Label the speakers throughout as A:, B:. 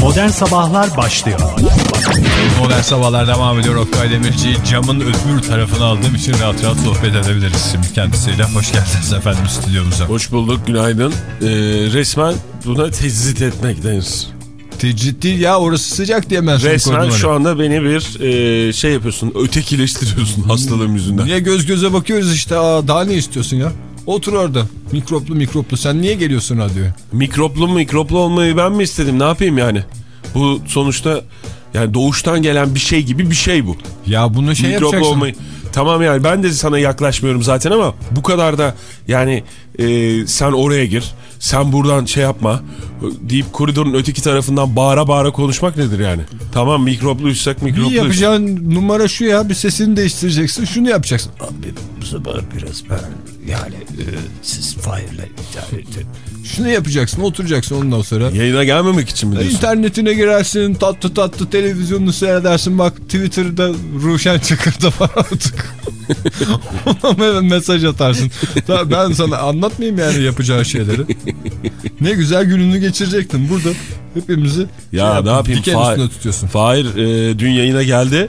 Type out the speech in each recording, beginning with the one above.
A: Modern Sabahlar başlıyor.
B: Modern Sabahlar devam ediyor. Oktay Demirci camın öbür tarafını aldığım için rahat rahat sohbet edebiliriz şimdi kendisiyle. Hoş geldiniz efendim stüdyomuza.
C: Hoş bulduk günaydın. Ee, resmen buna tezit etmek denir.
B: Tecrit değil ya orası sıcak diye ben
C: Resmen şu anda beni bir e, şey yapıyorsun ötekileştiriyorsun hastalığım yüzünden.
B: Niye göz göze bakıyoruz işte Aa, daha ne istiyorsun ya? Otur orada mikroplu mikroplu sen niye geliyorsun radyoya?
C: Mikroplu mikroplu olmayı ben mi istedim ne yapayım yani? Bu sonuçta yani doğuştan gelen bir şey gibi bir şey bu.
B: Ya bunu şey
C: Mikroplu
B: yapacaksın.
C: olmayı. Tamam yani ben de sana yaklaşmıyorum zaten ama bu kadar da yani e, sen oraya gir sen buradan şey yapma deyip koridorun öteki tarafından bağıra bağıra konuşmak nedir yani? Tamam mikropluysak
B: Bir
C: mikropluyuz.
B: yapacağın numara şu ya bir sesini değiştireceksin şunu yapacaksın.
D: Abi bu sabah biraz ben yani e, siz idare edin.
B: Şunu yapacaksın oturacaksın ondan sonra.
C: Yayına gelmemek için mi diyorsun?
B: İnternetine girersin tatlı tatlı televizyonunu seyredersin bak Twitter'da Ruşen Çakır'da var artık. Ona hemen mesaj atarsın. Ben sana anlatmayayım yani yapacağı şeyleri. Ne güzel gününü geçirecektin burada hepimizi
C: Ya
B: şey
C: ne yapayım
B: diken
C: Fahir,
B: üstüne tutuyorsun.
C: Fahir e, dün yayına geldi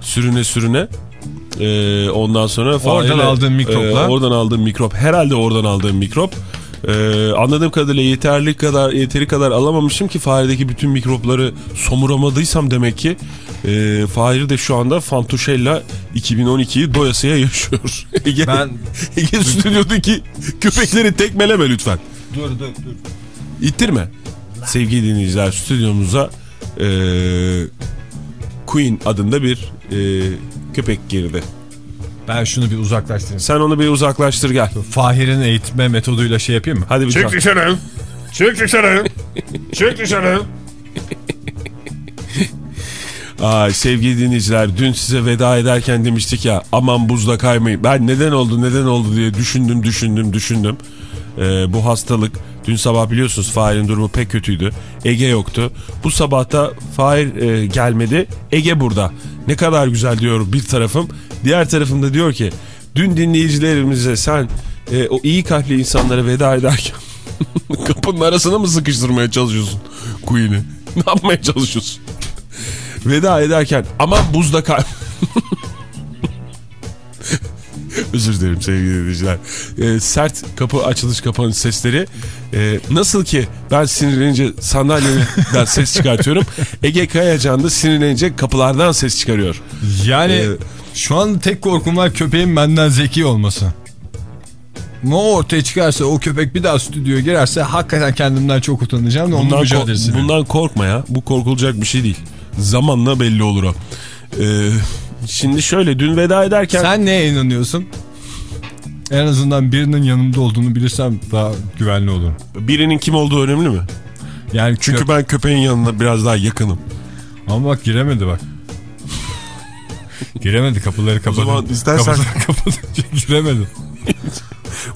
C: sürüne sürüne. E, ondan sonra
B: Oradan
C: Fahir'le,
B: aldığın mikropla.
C: e, oradan aldığım mikrop herhalde oradan aldığım mikrop. E, anladığım kadarıyla yeterli kadar yeteri kadar alamamışım ki Fahir'deki bütün mikropları somuramadıysam demek ki e, Fahir de şu anda Fantuşella 2012'yi doyasıya yaşıyor. Ege,
B: Ben-
C: Ege stüdyodaki köpekleri tekmeleme lütfen.
B: Dur dur dur.
C: İttirme. Sevgili dinleyiciler stüdyomuza e, Queen adında bir e, köpek girdi.
B: Ben şunu bir uzaklaştırayım.
C: Sen onu bir uzaklaştır gel.
B: Fahir'in eğitme metoduyla şey yapayım mı?
C: Hadi bir
E: Çık dışarı. Çık dışarı. Çık dışarı.
C: Ay, sevgili dinleyiciler dün size veda ederken demiştik ya aman buzda kaymayın. Ben neden oldu neden oldu diye düşündüm düşündüm düşündüm. E, bu hastalık dün sabah biliyorsunuz Fahir'in durumu pek kötüydü. Ege yoktu. Bu sabahta Fahir e, gelmedi. Ege burada. Ne kadar güzel diyor bir tarafım. Diğer tarafımda diyor ki dün dinleyicilerimize sen e, o iyi kalpli insanlara veda ederken kapının arasına mı sıkıştırmaya çalışıyorsun Queen'i? Ne yapmaya çalışıyorsun? Veda ederken aman buzda kay... Özür dilerim sevgili dinleyiciler. Ee, sert kapı açılış kapanış sesleri. Ee, nasıl ki ben sinirlenince sandalyeden ses çıkartıyorum. Ege Kayacan da sinirlenince kapılardan ses çıkarıyor.
B: Yani
C: Ee,
B: şu an tek korkum var köpeğin benden zeki olması. Ne ortaya çıkarsa o köpek bir daha stüdyoya girerse hakikaten kendimden çok utanacağım
C: Bundan, ko- bundan korkma ya. Bu korkulacak bir şey değil. Zamanla belli olur o. Ee, şimdi şöyle dün veda ederken...
B: Sen neye inanıyorsun? En azından birinin yanımda olduğunu bilirsem daha güvenli olurum.
C: Birinin kim olduğu önemli mi?
B: Yani
C: Çünkü ben köpeğin yanına biraz daha yakınım.
B: Ama bak giremedi bak. giremedi kapıları kapadı.
C: zaman istersen-
B: Kapıları kapadı. giremedi.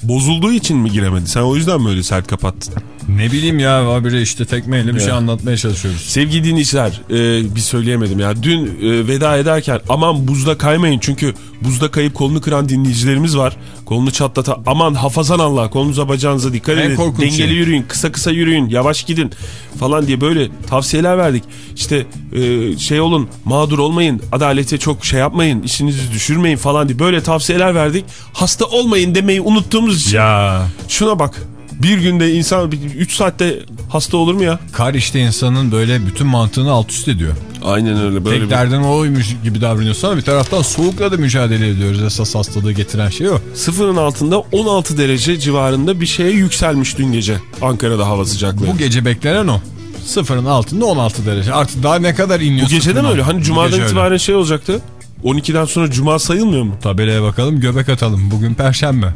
C: Bozulduğu için mi giremedi? Sen o yüzden mi öyle sert kapattın?
B: Ne bileyim ya habire işte tekmeyle bir şey anlatmaya çalışıyoruz.
C: Sevgili dinleyiciler e, bir söyleyemedim ya. Dün e, veda ederken aman buzda kaymayın. Çünkü buzda kayıp kolunu kıran dinleyicilerimiz var. Kolunu çatlatan aman hafazan Allah kolunuza bacağınıza dikkat
B: En
C: edin.
B: korkunç
C: Dengeli
B: şey.
C: yürüyün kısa kısa yürüyün yavaş gidin falan diye böyle tavsiyeler verdik. İşte e, şey olun mağdur olmayın adalete çok şey yapmayın işinizi düşürmeyin falan diye böyle tavsiyeler verdik. Hasta olmayın demeyi unuttuğumuz için.
B: Ya
C: Şuna bak bir günde insan 3 saatte hasta olur mu ya?
B: kar işte insanın böyle bütün mantığını alt üst ediyor.
C: Aynen öyle böyle
B: Tek
C: bir...
B: derdin oymuş gibi davranıyorsun ama bir taraftan soğukla da mücadele ediyoruz. Esas hastalığı getiren şey o.
C: Sıfırın altında 16 derece civarında bir şeye yükselmiş dün gece Ankara'da hava sıcaklığı.
B: Bu
C: Bu,
B: gece beklenen o. Sıfırın altında 16 derece. Artık daha ne kadar iniyor
C: gece de
B: sıfırın
C: mi öyle? Hani
B: Bu
C: cumadan
B: gece öyle.
C: itibaren şey olacaktı. 12'den sonra cuma sayılmıyor mu?
B: Tabelaya bakalım göbek atalım. Bugün perşembe.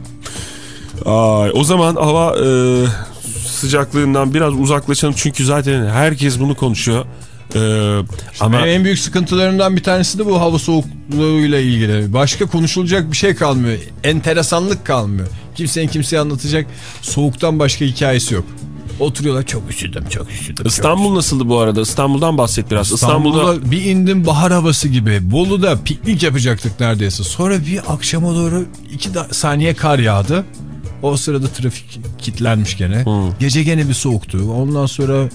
C: Ay, o zaman hava e, sıcaklığından biraz uzaklaşalım. Çünkü zaten herkes bunu konuşuyor. E, ama
B: en büyük sıkıntılarımdan bir tanesi de bu hava soğukluğuyla ilgili. Başka konuşulacak bir şey kalmıyor. Enteresanlık kalmıyor. Kimsenin kimseye anlatacak soğuktan başka hikayesi yok. Oturuyorlar çok üşüdüm çok üşüdüm.
C: İstanbul nasıldı bu arada? İstanbul'dan bahset biraz. İstanbul'da,
B: İstanbul'da bir indim bahar havası gibi. Bolu'da piknik yapacaktık neredeyse. Sonra bir akşama doğru iki saniye kar yağdı. O sırada trafik kilitlenmiş gene.
C: Hı.
B: Gece gene bir soğuktu. Ondan sonra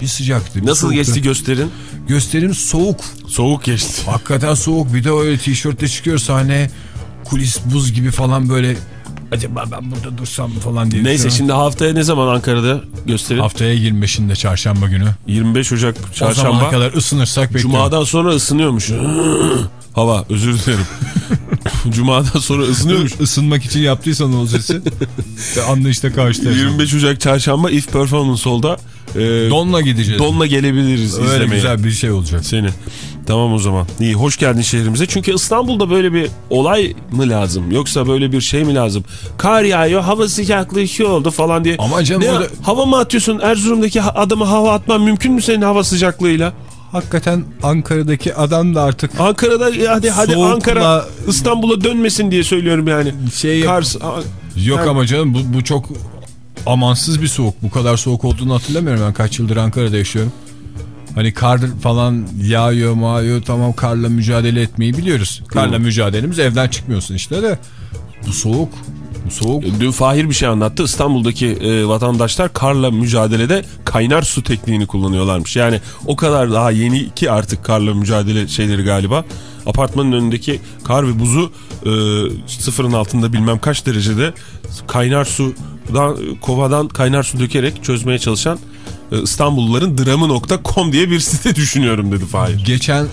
B: bir sıcaktı. bir
C: Nasıl
B: soğuktu.
C: geçti gösterin?
B: Gösterim soğuk.
C: Soğuk geçti.
B: Hakikaten soğuk. Bir de öyle tişörtle çıkıyor sahne. Kulis buz gibi falan böyle. Acaba ben burada dursam mı falan diye
C: Neyse şimdi haftaya ne zaman Ankara'da gösterin?
B: Haftaya 25'inde çarşamba günü.
C: 25 Ocak
B: O
C: çarşamba.
B: kadar ısınırsak bekliyorum.
C: Cuma'dan sonra ısınıyormuş. Hava özür dilerim. Cuma'dan sonra ısınıyormuş.
B: Isınmak için yaptıysan o sesi de anlayışla karşılaşın.
C: 25 Ocak çarşamba If Performance Hall'da e,
B: Donla gideceğiz.
C: donla gelebiliriz
B: Öyle
C: izlemeye.
B: güzel bir şey olacak.
C: Seni. Tamam o zaman. İyi hoş geldin şehrimize. Çünkü İstanbul'da böyle bir olay mı lazım? Yoksa böyle bir şey mi lazım? Kar yağıyor, hava sıcaklığı şey oldu falan diye.
B: Ama canım
C: ne,
B: orada-
C: hava mı atıyorsun? Erzurum'daki adama hava atman mümkün mü senin hava sıcaklığıyla?
B: Hakikaten Ankara'daki adam da artık
C: Ankara'da ya hadi hadi
B: Soğukla-
C: Ankara İstanbul'a dönmesin diye söylüyorum yani.
B: şey
C: Kars
B: yok
C: Yani-
B: ama canım bu, bu çok amansız bir soğuk. Bu kadar soğuk olduğunu hatırlamıyorum ben kaç yıldır Ankara'da yaşıyorum. Hani kar falan yağıyor mağıyor tamam karla mücadele etmeyi biliyoruz. Karla mücadelemiz evden çıkmıyorsun işte de bu soğuk soğuk
C: Dün Fahir bir şey anlattı. İstanbul'daki e, vatandaşlar karla mücadelede kaynar su tekniğini kullanıyorlarmış. Yani o kadar daha yeni ki artık karla mücadele şeyleri galiba. Apartmanın önündeki kar ve buzu e, sıfırın altında bilmem kaç derecede kaynar sudan kovadan kaynar su dökerek çözmeye çalışan e, İstanbulluların dramı.com diye bir site düşünüyorum dedi Fahir.
B: geçen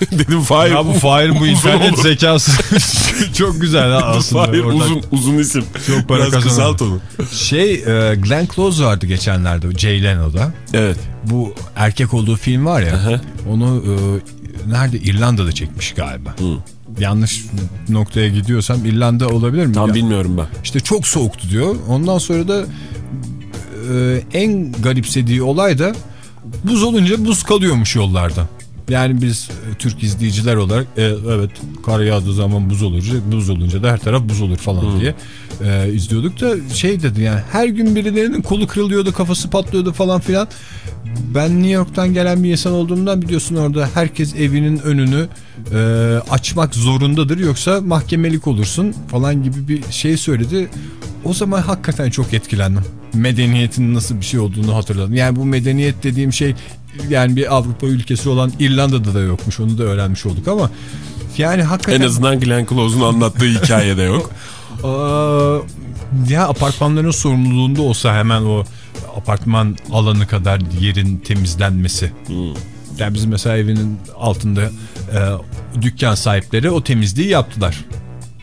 C: Dedim Fahir.
B: ya bu Fahir bu internet
C: olur.
B: zekası çok güzel aslında.
C: Fahir
B: Oradan-
C: uzun, uzun isim.
B: Çok para
C: Biraz kısalt onu.
B: Şey e, Glenn Close vardı geçenlerde Jay Leno'da.
C: Evet.
B: Bu erkek olduğu film var ya
C: Aha.
B: onu e, nerede İrlanda'da çekmiş galiba. Yanlış noktaya gidiyorsam İrlanda olabilir mi?
C: Tam
B: Ya-
C: bilmiyorum ben.
B: İşte çok soğuktu diyor. Ondan sonra da e, en garipsediği olay da buz olunca buz kalıyormuş yollarda. Yani biz e, Türk izleyiciler olarak e, evet kar yağdığı zaman buz olunca buz olunca da her taraf buz olur falan diye e, izliyorduk da şey dedi yani her gün birilerinin kolu kırılıyordu kafası patlıyordu falan filan. Ben New York'tan gelen bir insan olduğumdan biliyorsun orada herkes evinin önünü e, açmak zorundadır yoksa mahkemelik olursun falan gibi bir şey söyledi. O zaman hakikaten çok etkilendim. Medeniyetin nasıl bir şey olduğunu hatırladım. Yani bu medeniyet dediğim şey yani bir Avrupa ülkesi olan İrlanda'da da yokmuş. Onu da öğrenmiş olduk ama yani hakikaten
C: En azından Glenn Close'un anlattığı hikayede yok.
B: Aa, ya apartmanların sorumluluğunda olsa hemen o apartman alanı kadar yerin temizlenmesi. Yani bizim mesela evinin altında e, dükkan sahipleri o temizliği yaptılar.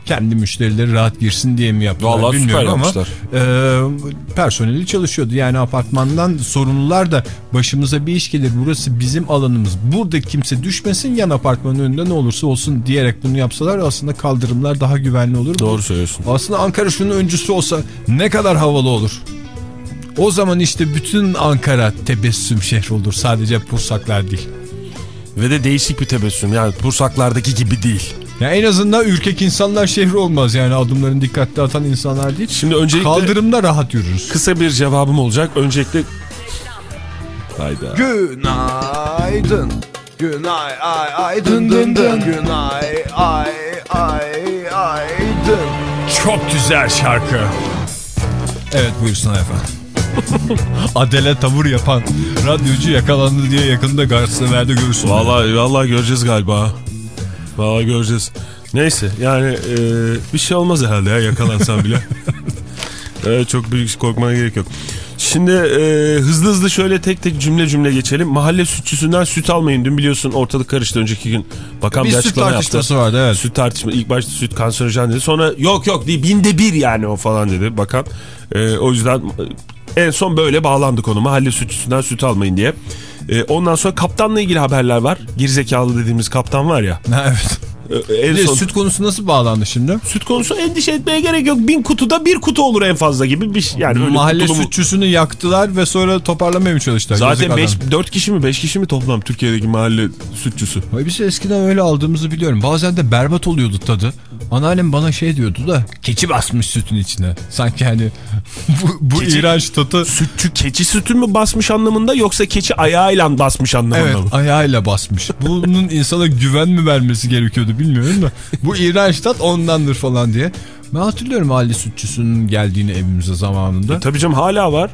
B: Kendi müşterileri rahat girsin diye mi yaptılar
C: Vallahi
B: bilmiyorum ama
C: yapmışlar.
B: e, personeli çalışıyordu. Yani apartmandan sorumlular da başımıza bir iş gelir burası bizim alanımız. Burada kimse düşmesin yan apartmanın önünde ne olursa olsun diyerek bunu yapsalar aslında kaldırımlar daha güvenli olur.
C: Doğru söylüyorsun.
B: Aslında Ankara şunun öncüsü olsa ne kadar havalı olur. O zaman işte bütün Ankara tebessüm şehri olur. Sadece Pursaklar değil.
C: Ve de değişik bir tebessüm. Yani Pursaklardaki gibi değil.
B: Ya en azından ürkek insanlar şehri olmaz yani adımlarını dikkatli atan insanlar değil.
C: Şimdi öncelikle
B: Kaldırımda rahat yürürüz.
C: kısa bir cevabım olacak. Öncelikle... Hayda.
B: Günaydın. Günay ay ay dın dın dın. Günay ay ay ay dın. Çok güzel şarkı. Evet buyursun efendim. Adele tavır yapan radyocu yakalandı diye yakında gazetelerde görürsün.
C: Vallahi, vallahi göreceğiz galiba. Vallahi göreceğiz. Neyse yani e, bir şey olmaz herhalde ya yakalansam bile. Evet, çok büyük korkmana gerek yok. Şimdi e, hızlı hızlı şöyle tek tek cümle cümle geçelim. Mahalle sütçüsünden süt almayın. Dün biliyorsun ortalık karıştı önceki gün. Bakan
B: Bir
C: bir,
B: süt
C: açıklama
B: tartışması
C: yaptı.
B: vardı evet.
C: Süt tartışma. İlk başta süt kanserojen dedi. Sonra yok yok değil binde bir yani o falan dedi bakan. E, o yüzden en son böyle bağlandı konu. Mahalle sütçüsünden süt almayın diye. E, ondan sonra kaptanla ilgili haberler var. Gerizekalı dediğimiz kaptan var ya.
B: evet.
C: E, en son
B: süt konusu nasıl bağlandı şimdi?
C: süt konusu endişe etmeye gerek yok. Bin kutuda bir kutu olur en fazla gibi bir şey. Yani öyle
B: Mahalle
C: kutulu mu-
B: sütçüsünü yaktılar ve sonra toparlamaya mı çalıştılar?
C: Zaten
B: Yazık
C: 5 4 kişi mi 5 kişi mi toplam Türkiye'deki mahalle sütçüsü?
B: Biz eskiden öyle aldığımızı biliyorum. Bazen de berbat oluyordu tadı. Anneannem bana şey diyordu da keçi basmış sütün içine. Sanki hani bu, bu
C: Keçi-
B: iğrenç tadı
C: Sütçü keçi sütü mü basmış anlamında yoksa keçi ayağıyla basmış anlamında
B: evet
C: mı?
B: ayağıyla basmış. Bunun insana güven mi vermesi gerekiyordu bilmiyorum da. Bu iğrenç tat ondandır falan diye. Ben hatırlıyorum mahalle sütçüsünün geldiğini evimize zamanında.
C: Tabii canım hala var.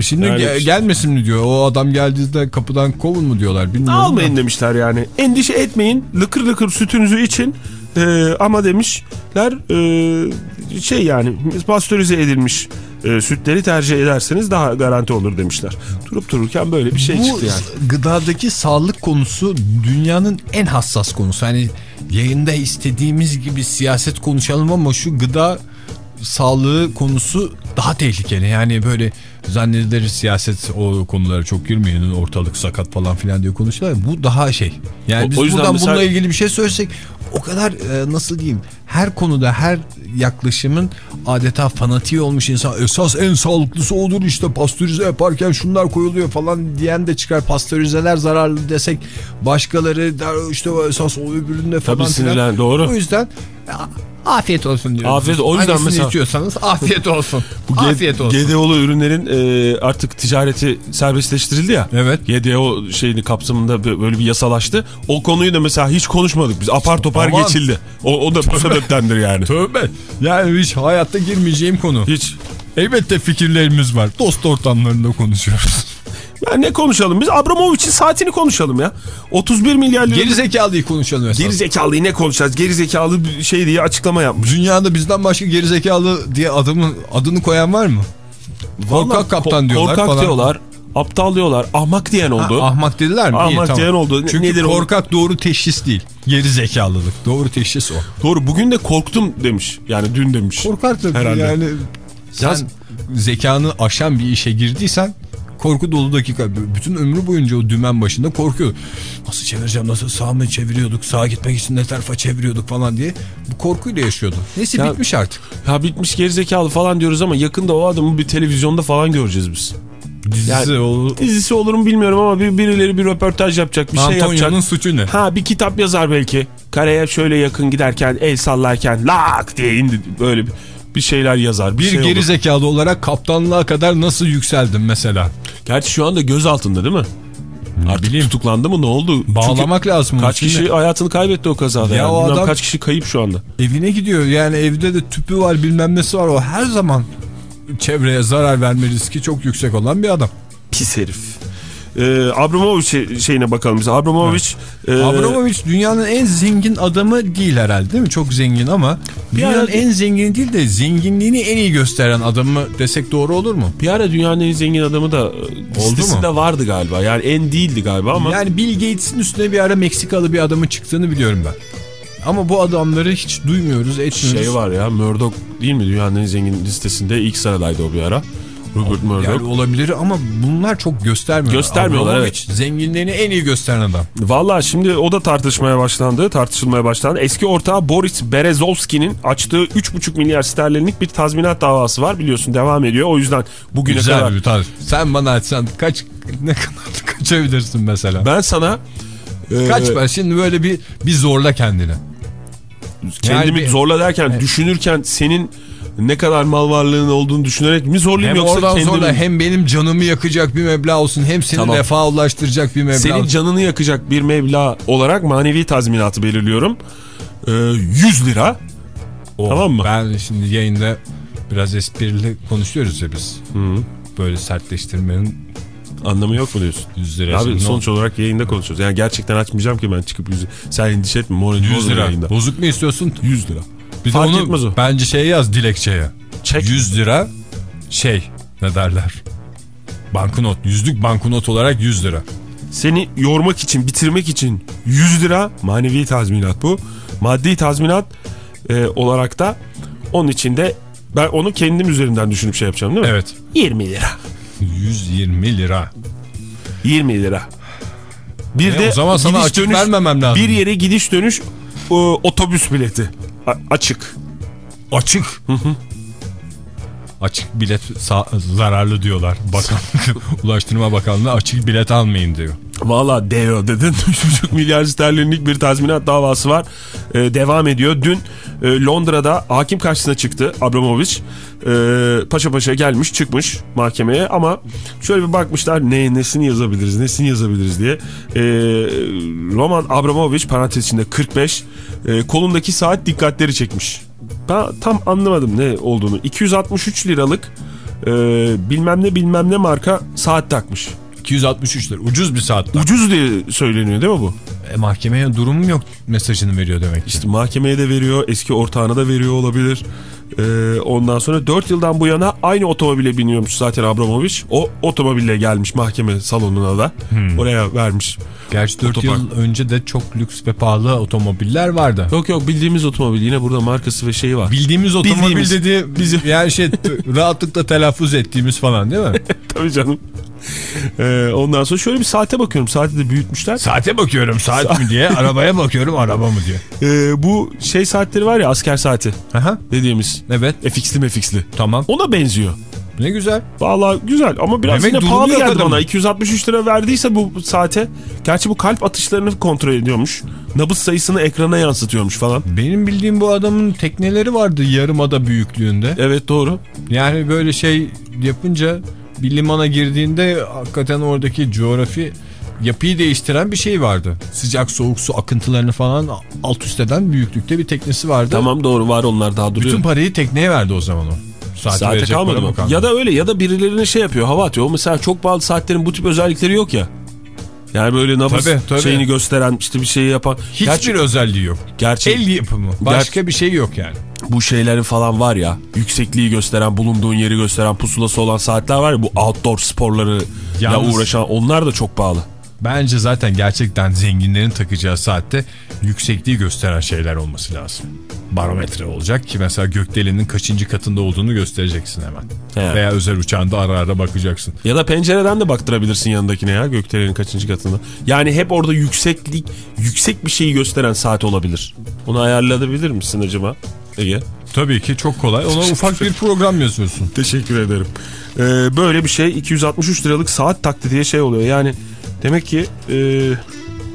B: Şimdi
C: Yani-
B: ge- gelmesin mi diyor. O adam geldiğinde kapıdan kovun mu diyorlar bilmiyorum.
C: Almayın
B: da.
C: demişler yani. Endişe etmeyin. Lıkır lıkır sütünüzü için. Ee, ama demişler e, şey yani pastörize edilmiş e, sütleri tercih ederseniz daha garanti olur demişler. Durup dururken böyle bir şey
B: Bu
C: çıktı yani.
B: gıdadaki sağlık konusu dünyanın en hassas konusu. Hani yayında istediğimiz gibi siyaset konuşalım ama şu gıda sağlığı konusu daha tehlikeli. Yani böyle zannedilir siyaset o konulara çok girmeyin ortalık sakat falan filan diye konuşuyorlar. Bu daha şey. Yani
C: O-
B: biz
C: o
B: buradan
C: mesela-
B: bununla ilgili bir şey söylesek o kadar e, nasıl diyeyim her konuda her yaklaşımın adeta fanatiği olmuş insan esas en sağlıklısı odur işte pastörize yaparken şunlar koyuluyor falan diyen de çıkar pastörizeler zararlı desek başkaları der işte esas o öbüründe falan
C: Tabii sinirlen doğru.
B: O yüzden a- afiyet olsun diyoruz.
C: Afiyet, o yüzden
B: Hangisini
C: mesela-
B: içiyorsanız afiyet olsun.
C: Bu
B: afiyet olsun.
C: GDO'lu ürünlerin e, artık ticareti serbestleştirildi ya.
B: Evet.
C: GDO şeyini kapsamında bö- böyle bir yasalaştı. O konuyu da mesela hiç konuşmadık biz. Apar topar
B: Aman.
C: geçildi. O, o da bu sebeptendir yani.
B: Tövbe. Yani hiç hayatta girmeyeceğim konu.
C: Hiç.
B: Elbette fikirlerimiz var. Dost ortamlarında konuşuyoruz.
C: Ya ne konuşalım biz? Abramovich'in saatini konuşalım ya. 31 milyar lira.
B: Geri zekalıyı konuşalım esas.
C: Geri zekalıyı ne konuşacağız? Geri zekalı bir şey diye açıklama yapmış.
B: Dünyada bizden başka gerizekalı diye adamın adını koyan var mı? Korkak
C: Vallahi
B: kaptan diyorlar
C: Korkak
B: falan.
C: diyorlar. Aptal diyorlar. Ahmak diyen oldu.
B: Ha, ahmak dediler mi? İyi,
C: Ahmak
B: tamam.
C: diyen oldu.
B: Çünkü
C: nedir o?
B: korkak doğru teşhis değil. Geri zekalılık. Doğru teşhis o.
C: Doğru bugün de korktum demiş. Yani dün demiş.
B: Korkak tabii
C: Herhalde.
B: yani. Sen
C: Yaz-
B: zekanı aşan bir işe girdiysen korku dolu dakika. Bütün ömrü boyunca o dümen başında korkuyor. Nasıl çevireceğim nasıl sağa mı çeviriyorduk sağa gitmek için ne tarafa çeviriyorduk falan diye. Bu korkuyla yaşıyordu. Neyse
C: Ya-
B: bitmiş artık.
C: Ya bitmiş gerizekalı falan diyoruz ama yakında o adamı bir televizyonda falan göreceğiz biz.
B: Dizisi
C: Yani-
B: o
C: Dizisi olur mu bilmiyorum ama bir, birileri bir röportaj yapacak bir şey
B: Antonio'nun
C: yapacak.
B: suçu ne?
C: Ha bir kitap yazar belki. Kareye şöyle yakın giderken el sallarken lak diye indi böyle bir, bir şeyler yazar. Bir,
B: Bir
C: şey
B: geri
C: olur.
B: zekalı olarak kaptanlığa kadar nasıl yükseldim mesela?
C: Gerçi şu anda göz altında değil mi? Artık
B: bileyim.
C: tutuklandı mı ne oldu?
B: Bağlamak lazım.
C: Çünkü kaç
B: Şimdi
C: kişi hayatını kaybetti o kazada.
B: Ya
C: yani.
B: o adam-
C: kaç kişi kayıp şu anda.
B: Evine gidiyor yani evde de tüpü var bilmem nesi var o her zaman çevreye zarar verme riski çok yüksek olan bir adam.
C: Pis herif. Ee, Abramovich şeyine bakalım biz. Abramovich e,
B: Abramovich dünyanın en zengin adamı değil herhalde değil mi? Çok zengin ama dünyanın
C: ara-
B: en zengin değil de zenginliğini en iyi gösteren adamı desek doğru olur mu?
C: bir ara dünyanın en zengin adamı da e, listesinde vardı galiba. Yani en değildi galiba ama
B: Yani Bill Gates'in üstüne bir ara Meksikalı bir adamın çıktığını biliyorum ben. Ama bu adamları hiç duymuyoruz, etmiyoruz.
C: şey var ya Murdoch değil mi dünyanın en zengin listesinde ilk sıradaydı o bir ara. Rupert Murdoch.
B: Yani olabilir ama bunlar çok göstermiyor.
C: Göstermiyorlar,
B: Abramovich zenginliğini en iyi gösteren adam.
C: Valla şimdi o da tartışmaya başlandı, tartışılmaya başlandı. Eski ortağı Boris Berezovski'nin açtığı 3,5 milyar sterlinlik bir tazminat davası var biliyorsun devam ediyor. O yüzden bugüne
B: Güzel
C: kadar
B: bir tarz. Sen bana açsan kaç ne kadar kaçabilirsin mesela?
C: ben sana e,
B: Kaç ben şimdi böyle bir bir zorla kendini.
C: kendimi
B: Yani
C: zorla derken düşünürken senin ne kadar mal varlığın olduğunu düşünerek mi zorlayayım
B: Hem
C: yoksa
B: oradan
C: kendimi...
B: zorla hem benim canımı yakacak bir meblağ olsun hem seni
C: Tamam.
B: refaha ulaştıracak bir meblağ
C: Senin
B: olsun.
C: canını yakacak bir meblağ olarak manevi tazminatı belirliyorum. Ee, 100 lira.
B: Oh,
C: Tamam mı?
B: Ben şimdi yayında biraz esprili konuşuyoruz ya biz. Böyle sertleştirmenin
C: Anlamı yok mu diyorsun?
B: 100 lira.
C: Abi sonuç olarak yayında konuşuyoruz. Yani gerçekten açmayacağım ki ben çıkıp 100 Sen endişe etme. Moral
B: 100 lira.
C: Yayında.
B: Bozuk mu istiyorsun?
C: 100 lira.
B: Bir de
C: Fark
B: onu
C: etmez o.
B: bence şey yaz dilekçeye.
C: Çek.
B: 100 lira şey ne derler? Banknot. Yüzlük banknot olarak 100 lira.
C: Seni yormak için, bitirmek için 100 lira manevi tazminat bu. Maddi tazminat e, olarak da onun için de ben onu kendim üzerinden düşünüp şey yapacağım değil mi?
B: Evet.
C: 20 lira.
B: 120 lira.
C: 20 lira. Bir
B: E,
C: de
B: o zaman sana açık
C: dönüş-
B: vermemem lazım.
C: Bir yere gidiş dönüş e, otobüs bileti. A- açık.
B: Açık. Açık bilet zararlı diyorlar. Bakanlık, Ulaştırma Bakanlığı açık bilet almayın diyor.
C: Valla deo dedin. 3,5 milyar sterlinlik bir tazminat davası var. Ee, devam ediyor. Dün e, Londra'da hakim karşısına çıktı Abramovich. Ee, paşa paşa gelmiş çıkmış mahkemeye ama şöyle bir bakmışlar ne nesini yazabiliriz nesini yazabiliriz diye. Ee, Roman Abramovich parantez içinde 45 e, kolundaki saat dikkatleri çekmiş. Ben tam anlamadım ne olduğunu. 263 liralık e, bilmem ne bilmem ne marka saat takmış.
B: 263 lira. Ucuz bir saat.
C: Ucuz diye söyleniyor değil mi bu?
B: E, mahkemeye durumum yok mesajını veriyor demek ki.
C: İşte mahkemeye de veriyor, eski ortağına da veriyor olabilir. Ee, ondan sonra 4 yıldan bu yana aynı otomobile biniyormuş zaten Abramovich. O otomobille gelmiş mahkeme salonuna da. Oraya vermiş.
B: Gerçi 4
C: Otopark.
B: yıl önce de çok lüks ve pahalı otomobiller vardı.
C: Yok yok bildiğimiz otomobil yine burada markası ve şeyi var.
B: Bildiğimiz otomobil
C: Bildiğimiz.
B: dediği bizim yani şey rahatlıkla telaffuz ettiğimiz falan değil mi?
C: Tabii canım. Ee, ondan sonra şöyle bir saate bakıyorum. Saati de büyütmüşler.
B: Saate bakıyorum saat mi diye arabaya bakıyorum araba mı diye.
C: Ee, bu şey saatleri var ya asker saati
B: Aha,
C: dediğimiz.
B: evet
C: FX'li mefixli.
B: tamam
C: Ona benziyor.
B: ne güzel.
C: Vallahi güzel ama biraz
B: Demek
C: yine pahalı geldi bana. 263 lira verdiyse bu saate. Gerçi bu kalp atışlarını kontrol ediyormuş. Nabız sayısını ekrana yansıtıyormuş falan.
B: Benim bildiğim bu adamın tekneleri vardı yarımada büyüklüğünde.
C: Evet doğru.
B: Yani böyle şey yapınca bir limana girdiğinde hakikaten oradaki coğrafi yapıyı değiştiren bir şey vardı. Sıcak soğuk su akıntılarını falan alt üst eden büyüklükte bir teknesi vardı.
C: Tamam doğru var onlar daha duruyor.
B: Bütün parayı tekneye verdi o zaman o. Saate,
C: Saate kalmadı mı?
B: bakan.
C: Ya da öyle ya da birilerine şey yapıyor hava atıyor. O mesela çok pahalı saatlerin bu tip özellikleri yok ya. Yani böyle nabız
B: Tabii, tabii.
C: şeyini gösteren işte bir şeyi yapan.
B: Hiçbir
C: Gerçi-
B: özelliği yok.
C: gerçi
B: El yapımı. Başka bir şey yok yani.
C: bu şeylerin falan var ya yüksekliği gösteren bulunduğun yeri gösteren pusulası olan saatler var ya bu outdoor sporları ya
B: Yalnız-
C: uğraşan onlar da çok pahalı.
B: Bence zaten gerçekten zenginlerin takacağı saatte yüksekliği gösteren şeyler olması lazım. Barometre olacak ki mesela gökdelenin kaçıncı katında olduğunu göstereceksin hemen.
C: He.
B: Veya özel uçağında ara ara bakacaksın.
C: Ya da pencereden de baktırabilirsin yanındakine ya gökdelenin kaçıncı katında. Yani hep orada yükseklik yüksek bir şeyi gösteren saat olabilir. Onu ayarlayabilir misin acaba Ege?
B: Tabii ki çok kolay. Ona ufak bir program yazıyorsun.
C: Teşekkür ederim. Ee, böyle bir şey 263 liralık saat takti diye şey oluyor. Yani demek ki e,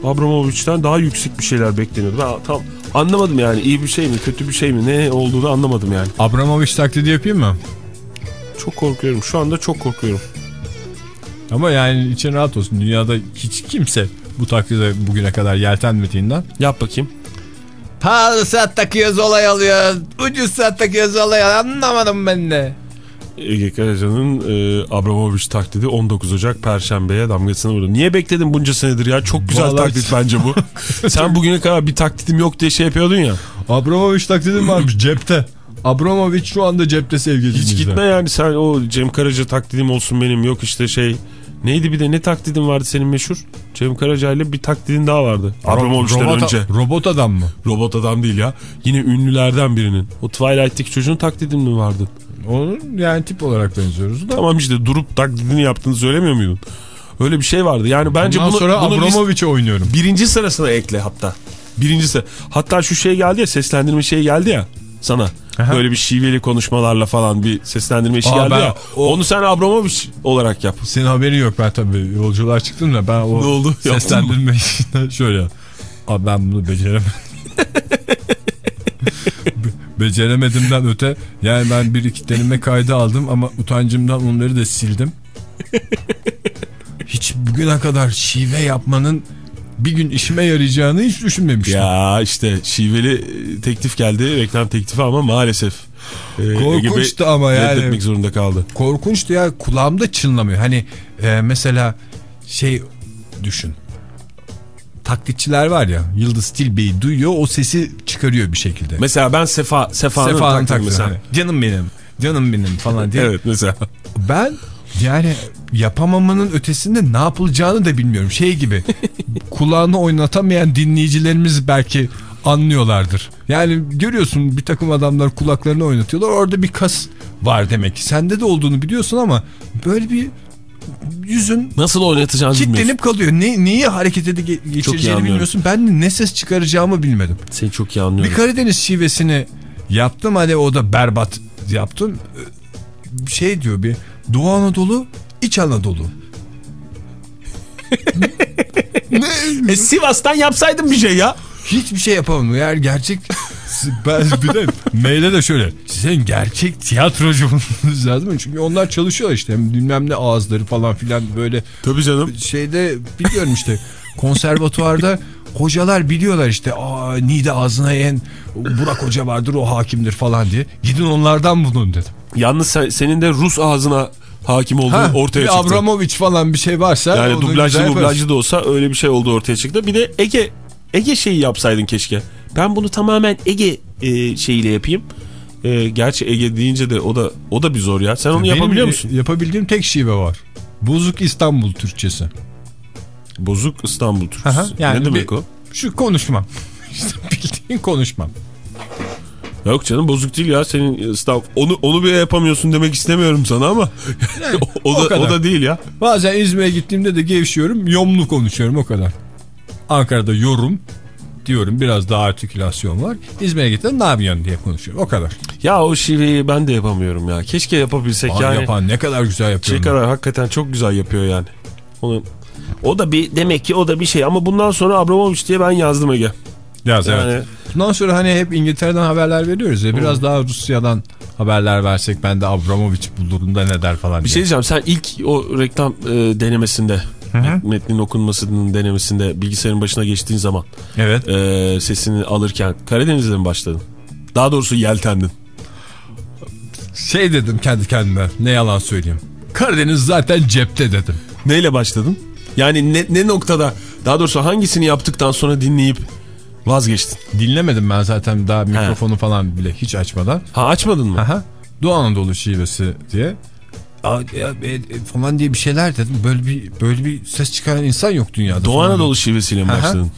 C: Abramovich'ten daha yüksek bir şeyler bekleniyordu. Ben tam anlamadım yani iyi bir şey mi kötü bir şey mi ne olduğunu anlamadım yani.
B: Abramovich taklidi yapayım mı?
C: Çok korkuyorum şu anda çok korkuyorum.
B: Ama yani için rahat olsun. Dünyada hiç kimse bu taklide bugüne kadar yeltenmediğinden.
C: Yap bakayım.
B: Pahalı saat takıyoruz olay alıyor. Ucuz saat takıyoruz olay alıyor. Anlamadım ben de.
C: Ege Karaca'nın e, Abramovich taklidi 19 Ocak Perşembe'ye damgasını vurdu. Niye bekledin bunca senedir ya? Çok güzel
B: Vallahi-
C: taklit bence bu. Sen bugüne kadar bir taklidim yok diye şey yapıyordun ya.
B: Abramovich taklidim varmış cepte. Abramovich şu anda cepte sevgili
C: Hiç gitme yani sen o Cem Karaca taklidim olsun benim yok işte şey. Neydi bir de ne taklidin vardı senin meşhur? Cem Karaca ile bir taklidin daha vardı. Abramovich'ten
B: robot,
C: önce.
B: Robot adam mı?
C: Robot adam değil ya. Yine ünlülerden birinin. O Twilight'teki çocuğun taklidin mi vardı?
B: Onun yani tip olarak benziyoruz da.
C: Tamam işte durup taklidini yaptığını söylemiyor muydun? Öyle bir şey vardı. Yani bence
B: Ondan
C: bunu,
B: sonra Abramovich'e oynuyorum.
C: birinci sırasına ekle hatta. Birinci sıra. Hatta şu şey geldi ya seslendirme şey geldi ya sana.
B: Aha.
C: Böyle bir şiveli konuşmalarla falan bir seslendirme işi
B: Aa,
C: geldi
B: ben
C: ya.
B: o-
C: Onu sen Abramovich olarak yap.
B: Senin haberin yok ben tabii yolculuğa çıktım da ben o
C: Ne oldu?
B: Seslendirme işinden şöyle. Abi ben bunu beceremedim. Be- Beceremedimden öte yani ben bir iki deneme kaydı aldım ama utancımdan onları da sildim. Hiç bugüne kadar şive yapmanın bir gün işime yarayacağını hiç düşünmemiştim.
C: Ya işte şiveli teklif geldi. Reklam teklifi ama maalesef. e,
B: Korkunçtu ama yani.
C: Reddetmek zorunda kaldı.
B: Korkunçtu ya kulağımda çınlamıyor. Hani e, mesela şey düşün. Taklitçiler var ya Yıldız Tilbe'yi duyuyor o sesi çıkarıyor bir şekilde.
C: Mesela ben Sefa, Sefa'nın
B: Sefa'nın
C: taklidi mesela.
B: Hani, Canım benim. Canım benim falan diye.
C: Evet mesela.
B: Ben yani yapamamanın ötesinde ne yapılacağını da bilmiyorum. Şey gibi kulağını oynatamayan dinleyicilerimiz belki anlıyorlardır. Yani görüyorsun bir takım adamlar kulaklarını oynatıyorlar. Orada bir kas var demek ki. Sende de olduğunu biliyorsun ama böyle bir yüzün
C: Nasıl oynatacağını bilmiyorsun.
B: kilitlenip kalıyor. Ne, neyi harekete ge- geçireceğini bilmiyorsun. Ben de ne ses çıkaracağımı bilmedim.
C: Seni çok iyi anlıyorum.
B: Bir Karadeniz şivesini yaptım hadi o da berbat yaptım. Şey diyor bir Doğu Anadolu, İç Anadolu.
C: E, Sivas'tan yapsaydın bir şey ya.
B: Hiçbir şey yapamadım. Yani gerçek ben bir de maile de şöyle sen gerçek tiyatrocu olmanız lazım. Çünkü onlar çalışıyor işte bilmem ne ağızları falan filan böyle
C: Tabii canım.
B: şeyde biliyorum işte konservatuvarda hocalar biliyorlar işte Aa, Nide ağzına en Burak Hoca vardır o hakimdir falan diye. Gidin onlardan bulun dedim.
C: Yalnız sen- senin de Rus ağzına hakim olduğu
B: Ha,
C: ortaya çıktı.
B: Abramovich falan bir şey varsa.
C: yani
B: yaparız.
C: dublajlı da olsa öyle bir şey oldu ortaya çıktı. Bir de Ege Ege şeyi yapsaydın keşke. Ben bunu tamamen Ege e, şeyiyle yapayım. E, gerçi Ege deyince de o da o da bir zor ya. Sen onu
B: Benim
C: yapabiliyor musun?
B: Yapabildiğim tek şive var. Bozuk İstanbul Türkçesi.
C: Bozuk İstanbul Türkçesi.
B: Aha, yani
C: ne demek
B: bir-
C: o?
B: Şu konuşmam. İşte bildiğin konuşmam.
C: Yok canım bozuk değil ya senin İstanbul. Onu onu bile yapamıyorsun demek istemiyorum sana ama o,
B: o
C: da
B: kadar.
C: o da değil ya.
B: Bazen İzmir'e gittiğimde de gevşiyorum. Yomlu konuşuyorum o kadar. Ankara'da yorum diyorum biraz daha artikülasyon var. İzmir'e gittim ne yapıyorsun diye konuşuyorum. O kadar.
C: Ya o şiveyi ben de yapamıyorum ya. Keşke yapabilsek
B: Abi
C: yani.
B: yapan ne kadar güzel yapıyor.
C: Çekaray hakikaten çok güzel yapıyor yani. Onu o da bir demek ki o da bir şey ama bundan sonra Abramovich diye ben yazdım Ege.
B: Yaz
C: Yani
B: evet. Bundan sonra hani hep İngiltere'den haberler veriyoruz ya. Biraz daha Rusya'dan haberler versek ben de Abramovich bulurunda ne der falan
C: bir şey
B: diye.
C: diyeceğim sen ilk o reklam e, denemesinde met- metnin okunmasının denemesinde bilgisayarın başına geçtiğin zaman
B: Evet.
C: e, sesini alırken Karadeniz'de mi başladın? Daha doğrusu yeltendin.
B: Şey dedim kendi kendime ne yalan söyleyeyim. Karadeniz zaten cepte dedim.
C: Neyle başladın? Yani ne, ne noktada daha doğrusu hangisini yaptıktan sonra dinleyip vazgeçtin?
B: Dinlemedim ben zaten daha mikrofonu falan bile hiç açmadan.
C: Ha açmadın mı?
B: Aha. Doğu Anadolu şivesi diye. E, e, falan diye bir şeyler dedim. Böyle bir böyle bir ses çıkaran insan yok dünyada.
C: Doğu. Anadolu şivesiyle mi başladın?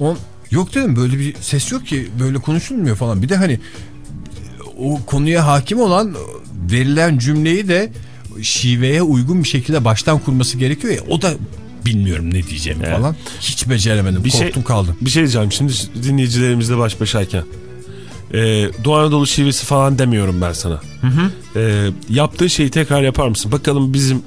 B: On, yok dedim böyle bir ses yok ki böyle konuşulmuyor falan. Bir de hani o konuya hakim olan verilen cümleyi de şiveye uygun bir şekilde baştan kurması gerekiyor ya. O da bilmiyorum ne diyeceğimi
C: Evet.
B: falan. Hiç beceremedim.
C: Bir şey-
B: Korktum kaldım.
C: Bir şey diyeceğim şimdi dinleyicilerimizle baş başayken. Ee, Doğu Anadolu şivesi falan demiyorum ben sana. Ee, yaptığı şeyi tekrar yapar mısın? Bakalım bizim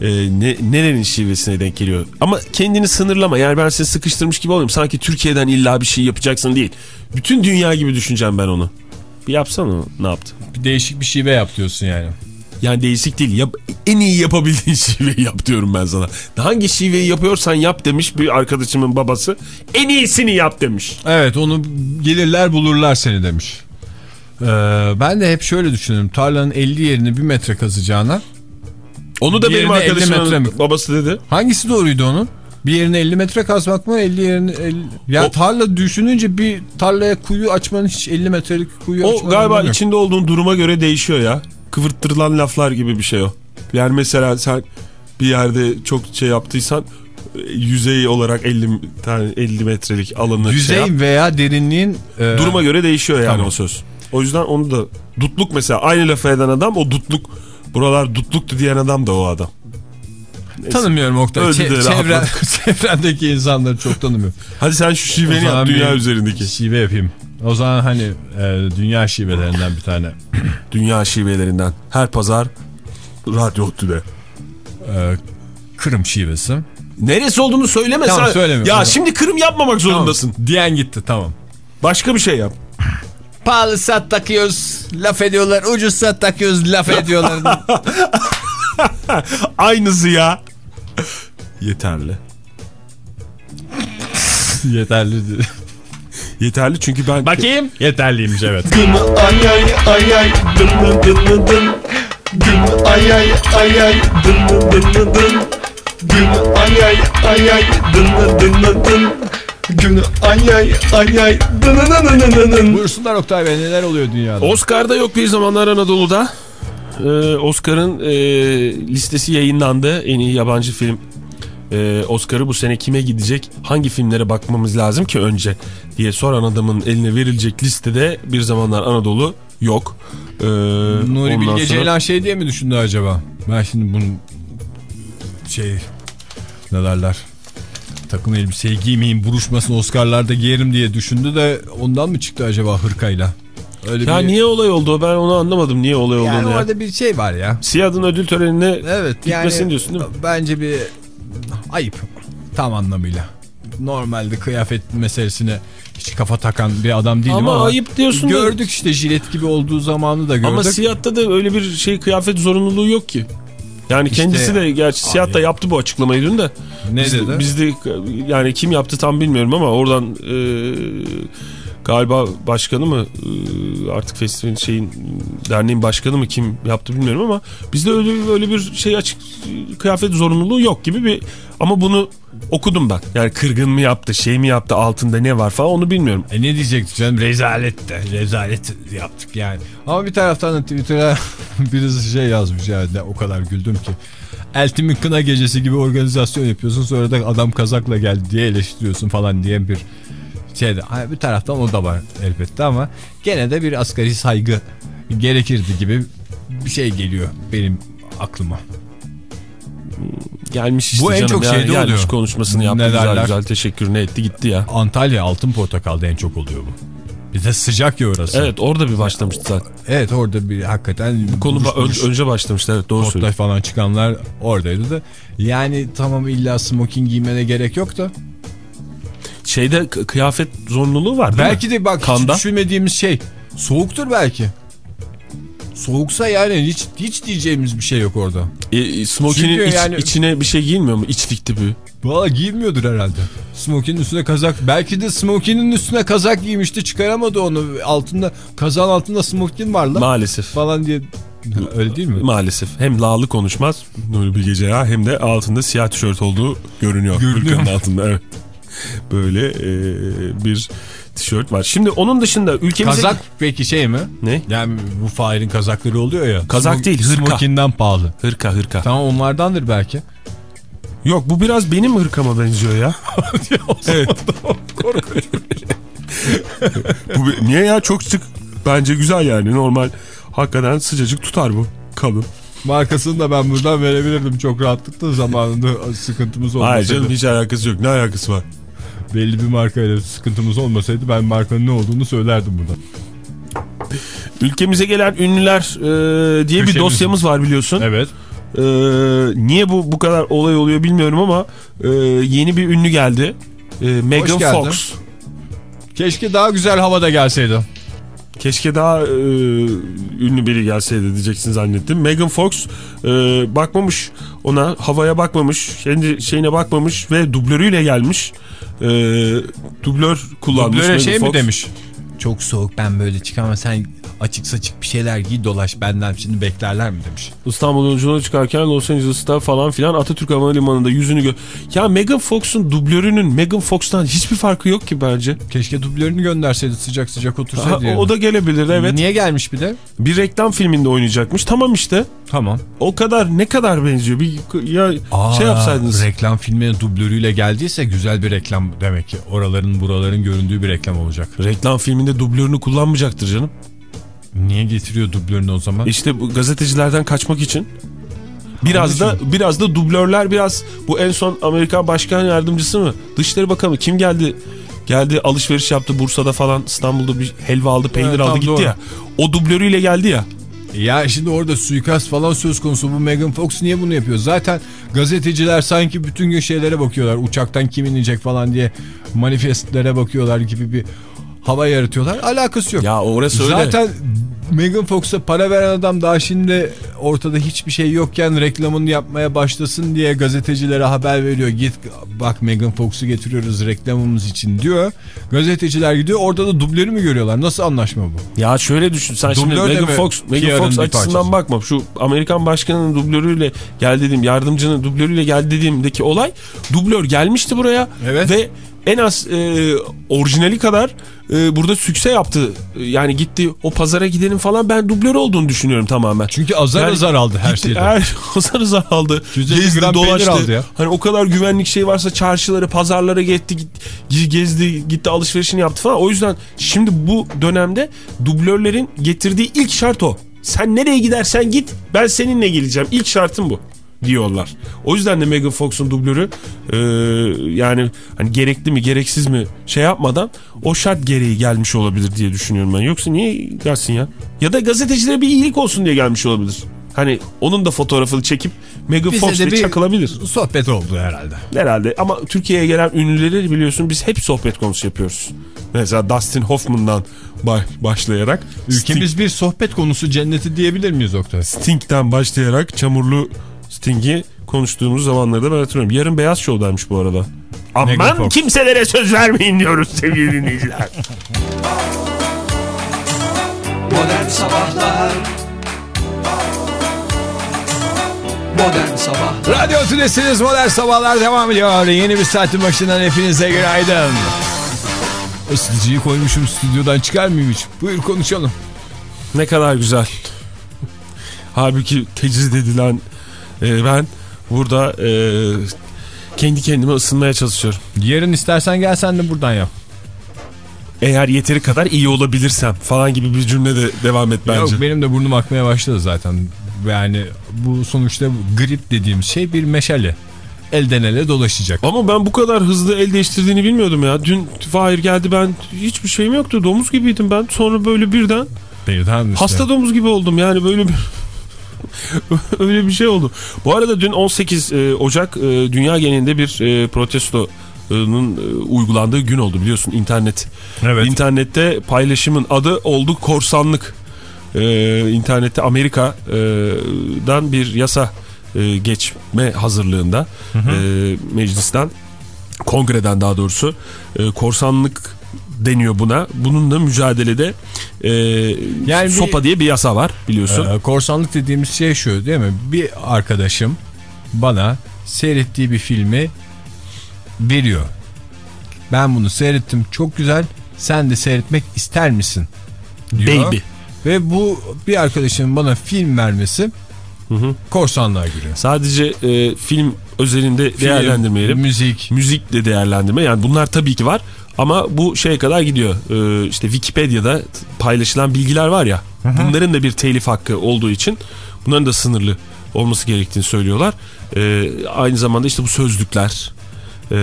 C: e, ne, nerenin şivesine denk geliyor. Ama kendini sınırlama. Yani ben seni sıkıştırmış gibi olayım. Sanki Türkiye'den illa bir şey yapacaksın değil. Bütün dünya gibi düşüneceğim ben onu. Bir yapsana ne yaptı?
B: Bir değişik bir şive yap diyorsun yani.
C: Yani değişik değil. Yap, en iyi yapabildiğin şiveyi yap diyorum ben sana. Hangi şiveyi yapıyorsan yap demiş bir arkadaşımın babası. En iyisini yap demiş.
B: Evet onu gelirler bulurlar seni demiş. Ee, ben de hep şöyle düşünüyorum. Tarlanın 50 yerini bir metre kazacağına
C: Onu da benim
B: Diğerine 50 metre mi?
C: arkadaşımın babası dedi.
B: hangisi doğruydu onun? Bir yerine 50 metre kazmak mı 50 yerini 50... Ya
C: O-
B: tarla düşününce bir tarlaya kuyu açmanın hiç 50 metrelik kuyu
C: O
B: açmanın
C: galiba
B: anlamı yok.
C: içinde olduğun duruma göre değişiyor ya. Kıvırttırılan laflar gibi bir şey o. Yani mesela sen bir yerde çok şey yaptıysan e, yüzey olarak 50 tane 50 metrelik alanı
B: Yüzey
C: şey yap.
B: veya derinliğin e,
C: Duruma göre değişiyor yani
B: Tamam.
C: o söz. O yüzden onu da dutluk mesela aynı lafı eden adam o dutluk buralar dutluktu diyen adam da o adam.
B: Tanımıyorum Oktay. Çe- çevren, çevrendeki insanları çok tanımıyorum.
C: Hadi sen şu şiveni yap dünya
B: bir
C: üzerindeki.
B: Şive yapayım. O zaman hani e, dünya şivelerinden bir tane.
C: Dünya şivelerinden. Her pazar Radyo Otü'de.
B: E, Kırım şivesi.
C: Neresi olduğunu söyleme
B: Tamam,
C: sen.
B: söylemiyorum.
C: Ya
B: Tamam.
C: şimdi kırım yapmamak zorundasın.
B: Tamam. Diyen gitti tamam.
C: Başka bir şey yap.
B: Pahalı sat takıyoruz laf ediyorlar. Ucuz sat takıyoruz laf ediyorlar.
C: Aynısı ya. Yeterli.
B: Yeterli.
C: Yeterli çünkü ben...
B: Bakayım. Yeterliymiş evet.
E: Ay ay ay ay dın dın dın dın dın Dın ay ay ay ay dın dın dın dın dın Dın ay ay ay ay dın dın dın dın dın Gün ay ay ay ay dın dın dın dın dın dın
B: Buyursunlar Oktay Bey neler oluyor dünyada?
C: Oscar'da yok bir zamanlar Anadolu'da. Ee, Oscar'ın e, listesi yayınlandı. En iyi yabancı film. Ee, Oscar'ı bu sene kime gidecek? Hangi filmlere bakmamız lazım ki önce? diye soran adamın eline verilecek listede bir zamanlar Anadolu yok. Ee,
B: Nuri Bilge
C: sonra-
B: Ceylan şey diye mi düşündü acaba? Ben şimdi bunun şey ne derler takım elbiseyi giymeyeyim buruşmasın Oscar'larda giyerim diye düşündü de ondan mı çıktı acaba hırkayla? Öyle
C: Ya
B: bir,
C: niye olay oldu? Ben onu anlamadım. Niye olay
B: yani
C: olduğunu ya.
B: orada bir şey var ya.
C: Siyah'ın ödül törenine
B: Evet
C: gitmesin
B: yani
C: diyorsun değil mi?
B: bence bir ayıp tam anlamıyla. Normalde kıyafet meselesine hiç kafa takan bir adam değilim ama,
C: Ama ayıp diyorsun da-
B: Gördük işte jilet gibi olduğu zamanı da gördük.
C: Ama Siyah'ta da öyle bir şey kıyafet zorunluluğu yok ki. Yani
B: İşte-
C: kendisi de gerçi Siyah da yaptı bu açıklamayı dün de.
B: Ne
C: Biz,
B: dedi?
C: biz de yani kim yaptı tam bilmiyorum ama oradan e, galiba başkanı mı e, artık festivalin şeyin derneğin başkanı mı kim yaptı bilmiyorum ama bizde öyle öyle bir şey açık kıyafet zorunluluğu yok gibi bir ama bunu okudum ben. Yani kırgın mı yaptı, şey mi yaptı, altında ne var falan onu bilmiyorum.
B: E ne diyecektik canım rezalet de rezalet yaptık yani. Ama bir taraftan da Twitter'a birisi şey yazmış yani o kadar güldüm ki. Eltim'in kına gecesi gibi organizasyon yapıyorsun sonra da adam kazakla geldi diye eleştiriyorsun falan diye bir şeyde. Bir taraftan o da var elbette ama gene de bir asgari saygı gerekirdi gibi bir şey geliyor benim aklıma.
C: Gelmiş işte
B: Bu en
C: canım
B: çok
C: ya,
B: şeyde
C: gelmiş
B: oluyor.
C: konuşmasını yaptı güzel güzel teşekkürünü etti gitti ya.
B: Antalya altın portakalda en çok oluyor bu. Bir de sıcak ya orası.
C: Evet orada bir başlamıştı zaten.
B: Evet orada bir hakikaten
C: Konu
B: buruş
C: ba- ön-
B: buruş
C: önce başlamıştı evet doğru söylüyorsun.
B: falan çıkanlar oradaydı da. Yani tamam illa smoking giymene gerek yok da.
C: Şeyde kıyafet zorunluluğu var değil
B: belki
C: mi?
B: de bak
C: Kanda.
B: hiç düşünmediğimiz şey soğuktur belki. Soğuksa yani hiç hiç diyeceğimiz bir şey yok orada.
C: E, e, smokinin iç-
B: yani-
C: içine bir şey giyilmiyor mu? İçlik tipi.
B: Valla giymiyordur herhalde. Smokingin üstüne kazak. Belki de smokingin üstüne kazak giymişti çıkaramadı onu. Altında kazan altında smoking var lan
C: Maalesef.
B: falan diye. Öyle değil mi?
C: Maalesef. Hem lağlı konuşmaz Nuri Bilge Ceyhan hem de altında siyah tişört olduğu görünüyor.
B: Görünüyor.
C: Altında evet. Böyle e, bir tişört var. Şimdi onun dışında ülkemize...
B: Kazak peki şey mi?
C: Ne?
B: Yani bu Fahir'in kazakları oluyor ya.
C: Kazak
B: Smok-
C: değil, hırka.
B: Smoking'den pahalı.
C: Hırka hırka.
B: Tamam onlardandır belki.
C: Yok bu biraz benim hırkama benziyor ya. evet. bu, niye ya çok sık bence güzel yani normal. Hakikaten sıcacık tutar bu kalın.
B: Markasını da ben buradan verebilirdim çok rahatlıkla zamanında sıkıntımız
C: Hayır
B: olmasaydı.
C: canım hiç alakası yok. Ne alakası var?
B: Belli bir markayla sıkıntımız olmasaydı ben markanın ne olduğunu söylerdim burada.
C: Ülkemize gelen ünlüler e, diye bir
B: Köşemiz.
C: dosyamız var biliyorsun.
B: Evet.
C: E, niye bu bu kadar olay oluyor bilmiyorum ama e, yeni bir ünlü geldi. E, Megan. Fox.
B: Keşke daha güzel havada gelseydi.
C: Keşke daha e, ünlü biri gelseydi diyeceksin zannettim. Megan Fox e, bakmamış ona havaya bakmamış kendi şeyine bakmamış ve dublörüyle gelmiş. E, dublör kullanmış
B: Dublöre
C: Megan
B: şey
C: Fox.
B: mi demiş? Çok soğuk ben böyle çıkamam sen açık saçık bir şeyler giy dolaş benden şimdi beklerler mi demiş.
C: İstanbul yolculuğuna çıkarken Los Angeles'ta falan filan Atatürk Havalimanı'nda yüzünü gö... Ya Megan Fox'un dublörünün Megan Fox'tan hiçbir farkı yok ki bence.
B: Keşke dublörünü gönderseydi sıcak sıcak otursaydı. Yani.
C: o da gelebilir evet.
B: Niye gelmiş bir de?
C: Bir reklam filminde oynayacakmış. Tamam işte.
B: Tamam.
C: O kadar ne kadar benziyor. Bir ya şey yapsaydınız.
B: Reklam filmine dublörüyle geldiyse güzel bir reklam demek ki. Oraların buraların göründüğü bir reklam olacak.
C: Reklam filminde dublörünü kullanmayacaktır canım.
B: Niye getiriyor dublörünü o zaman?
C: İşte bu gazetecilerden kaçmak için. Biraz da biraz da dublörler biraz bu en son Amerikan Başkan Yardımcısı mı? Dışişleri Bakanı kim geldi? Geldi alışveriş yaptı Bursa'da falan İstanbul'da bir helva aldı peynir
B: Evet,
C: aldı gitti
B: doğru.
C: ya. O dublörüyle geldi ya.
B: Ya şimdi orada suikast falan söz konusu bu Megan Fox niye bunu yapıyor? Zaten gazeteciler sanki bütün gün şeylere bakıyorlar. Uçaktan kim inecek falan diye manifestlere bakıyorlar gibi bir hava yaratıyorlar. Alakası yok.
C: Ya orası öyle.
B: Zaten Megan Fox'a para veren adam daha şimdi ortada hiçbir şey yokken reklamını yapmaya başlasın diye gazetecilere haber veriyor. Git bak Megan Fox'u getiriyoruz reklamımız için diyor. Gazeteciler gidiyor orada da dublörü mü görüyorlar? Nasıl anlaşma bu?
C: Ya şöyle düşün sen şimdi
B: Dublör de
C: Megan Fox, Megan Fox açısından bakma. Şu Amerikan başkanının dublörüyle gel dediğim yardımcının dublörüyle gel dediğimdeki olay dublör gelmişti buraya
B: Evet.
C: ve en az e, orijinali kadar e, burada sükse yaptı. Yani gitti o pazara gidenin falan ben dublör olduğunu düşünüyorum tamamen.
B: Çünkü azar
C: Yani
B: azar aldı her
C: gitti,
B: şeyden.
C: Her, azar azar aldı.
B: 150
C: Gezdi dolaştı.
B: aldı ya.
C: Hani o kadar güvenlik şey varsa çarşıları, pazarlara gitti, gitti, gezdi, gitti alışverişini yaptı falan. O yüzden şimdi bu dönemde dublörlerin getirdiği ilk şart o. Sen nereye gidersen git ben seninle geleceğim. İlk şartım bu diyorlar. O yüzden de Megan Fox'un dublörü e, yani hani gerekli mi gereksiz mi şey yapmadan o şart gereği gelmiş olabilir diye düşünüyorum ben. Yoksa niye gelsin ya? Ya da gazetecilere bir iyilik olsun diye gelmiş olabilir. Hani onun da fotoğrafını çekip Megan
B: Bize
C: Fox
B: de
C: diye
B: bir
C: çakılabilir.
B: sohbet oldu herhalde.
C: Herhalde ama Türkiye'ye gelen ünlüleri biliyorsun biz hep sohbet konusu yapıyoruz. Mesela Dustin Hoffman'dan ba- başlayarak
B: Ülkemiz bir sohbet konusu cenneti diyebilir miyiz Oktay?
C: Sting, Sting'den başlayarak çamurlu Sting'i konuştuğumuz zamanlarda ben hatırlıyorum. Yarın Beyaz Show'daymış bu arada. Aman kimselere söz vermeyin diyoruz sevgili dinleyiciler.
F: Modern Sabahlar Modern Sabahlar
B: Radyo Tülesi'niz Modern Sabahlar devam ediyor. Yeni bir saatin başından hepinize günaydın. Isıtıcıyı koymuşum stüdyodan çıkar mıyım hiç? Buyur konuşalım.
C: ne kadar güzel. Halbuki teciz edilen e, ben burada e, kendi kendime ısınmaya çalışıyorum.
B: Yarın istersen gel sen de buradan yap.
C: Eğer yeteri kadar iyi olabilirsem falan gibi bir cümle de devam et bence.
B: Yok benim de burnum akmaya başladı zaten. Yani bu sonuçta grip dediğimiz şey bir meşale. Elden ele dolaşacak.
C: Ama ben bu kadar hızlı el değiştirdiğini bilmiyordum ya. Dün Fahir geldi ben hiçbir şeyim yoktu. Domuz gibiydim ben. Sonra böyle birden
B: Birden işte.
C: hasta domuz gibi oldum. Yani böyle bir öyle bir şey oldu. Bu arada dün 18 e, Ocak e, dünya genelinde bir e, protestonun e, uygulandığı gün oldu biliyorsun internet.
B: Evet.
C: İnternette paylaşımın adı oldu korsanlık. Ee, internette Amerika'dan bir yasa geçme hazırlığında e, meclisten kongreden daha doğrusu e, korsanlık deniyor buna. Bununla mücadelede e,
B: Yani bir-
C: sopa diye bir yasa var biliyorsun.
B: Ee, korsanlık dediğimiz şey şu değil mi? Bir arkadaşım bana seyrettiği bir filmi veriyor. Ben bunu seyrettim çok güzel. Sen de seyretmek ister misin? Diyor.
C: Baby.
B: Ve bu bir arkadaşımın bana film vermesi korsanlığa giriyor.
C: Sadece e, film özelinde değerlendirmeyelim.
B: Müzik.
C: müzik de değerlendirme yani bunlar tabii ki var ama bu şeye kadar gidiyor. Ee, işte Wikipedia'da paylaşılan bilgiler var ya bunların da bir telif hakkı olduğu için bunların da sınırlı olması gerektiğini söylüyorlar. Ee, aynı zamanda işte bu sözlükler e,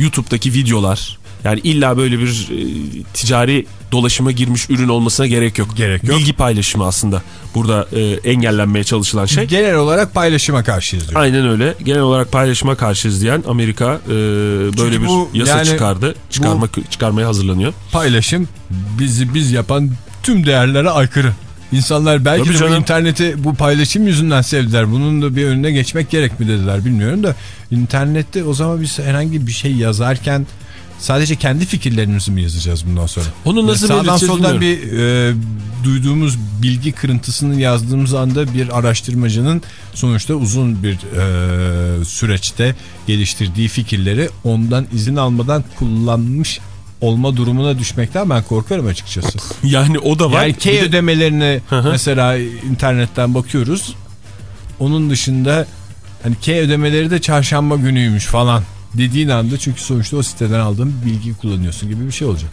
C: YouTube'daki videolar yani illa böyle bir e, ticari dolaşıma girmiş ürün olmasına gerek yok.
B: Gerek yok.
C: Bilgi paylaşımı aslında burada e, engellenmeye çalışılan şey.
B: Genel olarak paylaşıma karşıyız diyor.
C: Aynen öyle. Genel olarak paylaşıma karşıyız diyen Amerika e, böyle bir
B: bu
C: yasa
B: yani
C: çıkardı. Çıkarmak çıkarmaya hazırlanıyor.
B: Paylaşım bizi biz yapan tüm değerlere aykırı. İnsanlar belki
C: Tabii
B: de bu
C: canım.
B: interneti bu paylaşım yüzünden sevdiler. Bunun da bir önüne geçmek gerek mi dediler bilmiyorum da. internette o zaman biz herhangi bir şey yazarken sadece kendi fikirlerimizi mi yazacağız bundan sonra?
C: Onu nasıl
B: Sağdan
C: belirteceğiz
B: soldan bir e, duyduğumuz bilgi kırıntısını yazdığımız anda bir araştırmacının sonuçta uzun bir e, süreçte geliştirdiği fikirleri ondan izin almadan kullanmış olma durumuna düşmekten ben korkarım açıkçası.
C: Yani o da var.
B: Yani K
C: de-
B: ödemelerini mesela internetten bakıyoruz. Onun dışında hani K ödemeleri de çarşamba günüymüş falan dediğin anda çünkü sonuçta o siteden aldığın bilgiyi kullanıyorsun gibi bir şey olacak.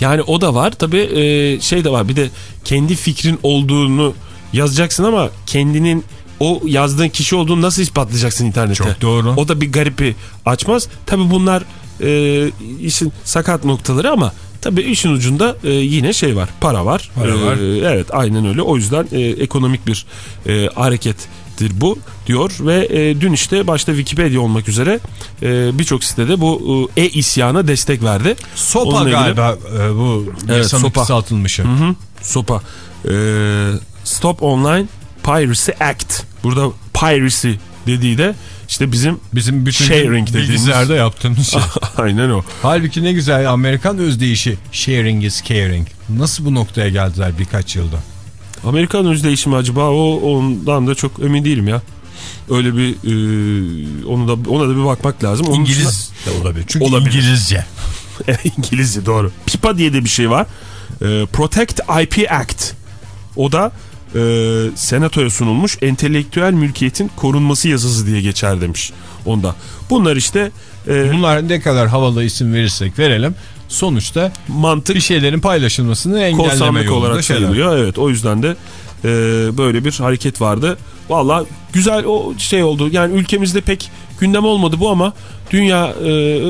C: yani o da var. Tabii e, şey de var. Bir de kendi fikrin olduğunu yazacaksın ama kendinin o yazdığın kişi olduğunu nasıl ispatlayacaksın internette?
B: Çok doğru.
C: O da bir garipi açmaz. Tabii bunlar e, işin sakat noktaları ama tabii işin ucunda e, yine şey var. Para var.
B: Para var.
C: Evet aynen öyle. O yüzden e, ekonomik bir e, harekettir bu diyor ve e, dün işte başta Wikipedia olmak üzere e, birçok sitede bu e, e-isyana destek verdi.
B: Sopa
C: Onunla ilgili-
B: galiba e, bu
C: Evet,
B: yasanın
C: sopa.
B: kısaltılmışı.
C: Hı hı. Sopa. Ee, Stop Online Piracy Act. Burada piracy dediği de işte bizim
B: Bizim bütün
C: Sharing dediğimiz-
B: bilgisayarda yaptığımız şey.
C: aynen o.
B: Halbuki ne güzel Amerikan özdeyişi sharing is caring. Nasıl bu noktaya geldiler birkaç yılda?
C: Amerikan özdeğişi mi acaba o ondan da çok emin değilim ya. Öyle bir e, onu da ona da bir bakmak lazım. Onun
B: İngiliz de olabilir. Çünkü
C: Olabilir.
B: İngilizce.
C: dışında- İngilizce doğru. PIPA diye de bir şey var. E, Protect IP Act. O da e, senatoya sunulmuş entelektüel mülkiyetin korunması yasası diye geçer demiş onda. Bunlar işte e,
B: Bunlar ne kadar havalı isim verirsek verelim. Sonuçta
C: mantık
B: bir şeylerin paylaşılmasını engelleme yolunda
C: olarak
B: şeyler.
C: sayılıyor. Evet o yüzden de e, böyle bir hareket vardı. Valla güzel o şey oldu. Yani ülkemizde pek gündem olmadı bu ama dünya e,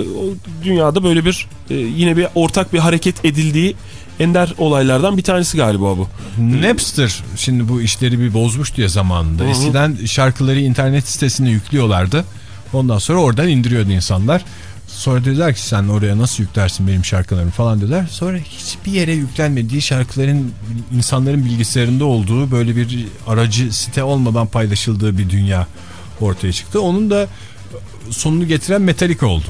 C: dünyada böyle bir e, yine bir ortak bir hareket edildiği ender olaylardan bir tanesi galiba bu.
B: Napster şimdi bu işleri bir bozmuştu ya zamanında. Eskiden şarkıları internet sitesine yüklüyorlardı. Ondan sonra oradan indiriyordu insanlar. Sonra dediler ki sen oraya nasıl yüklersin benim şarkılarımı falan dediler. Sonra hiçbir yere yüklenmediği şarkıların insanların bilgisayarında olduğu böyle bir aracı site olmadan paylaşıldığı bir dünya ortaya çıktı. Onun da sonunu getiren Metallica oldu.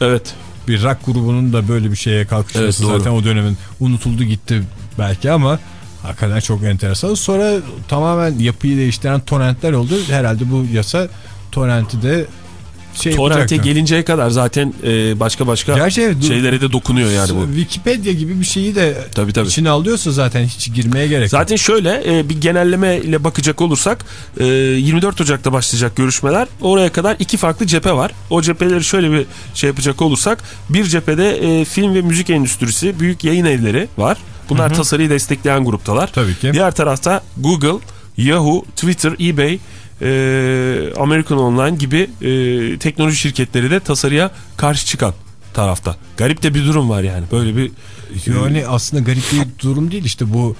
C: Evet.
B: Bir rock grubunun da böyle bir şeye kalkışması
C: Evet, doğru.
B: zaten o dönemin unutuldu gitti belki ama hakikaten çok enteresan. Sonra tamamen yapıyı değiştiren torrentler oldu. Herhalde bu yasa torrenti de şey
C: Torrent'e gelinceye kadar zaten e, başka başka
B: Gerçi evet,
C: şeylere de dokunuyor yani bu.
B: Wikipedia gibi bir şeyi de
C: Tabii, tabii.
B: içine alıyorsa zaten hiç girmeye gerek yok.
C: Zaten şöyle e, bir genelleme ile bakacak olursak e, 24 Ocak'ta başlayacak görüşmeler. Oraya kadar iki farklı cephe var. O cepheleri şöyle bir şey yapacak olursak bir cephede e, film ve müzik endüstrisi, büyük yayın evleri var. Bunlar tasarıyı destekleyen gruptalar.
B: Tabii ki.
C: Diğer tarafta Google, Yahoo, Twitter, eBay, e, American Online gibi e, teknoloji şirketleri de tasarıya karşı çıkan tarafta. Garip de bir durum var yani. Böyle bir
B: Yani aslında garip bir durum değil işte bu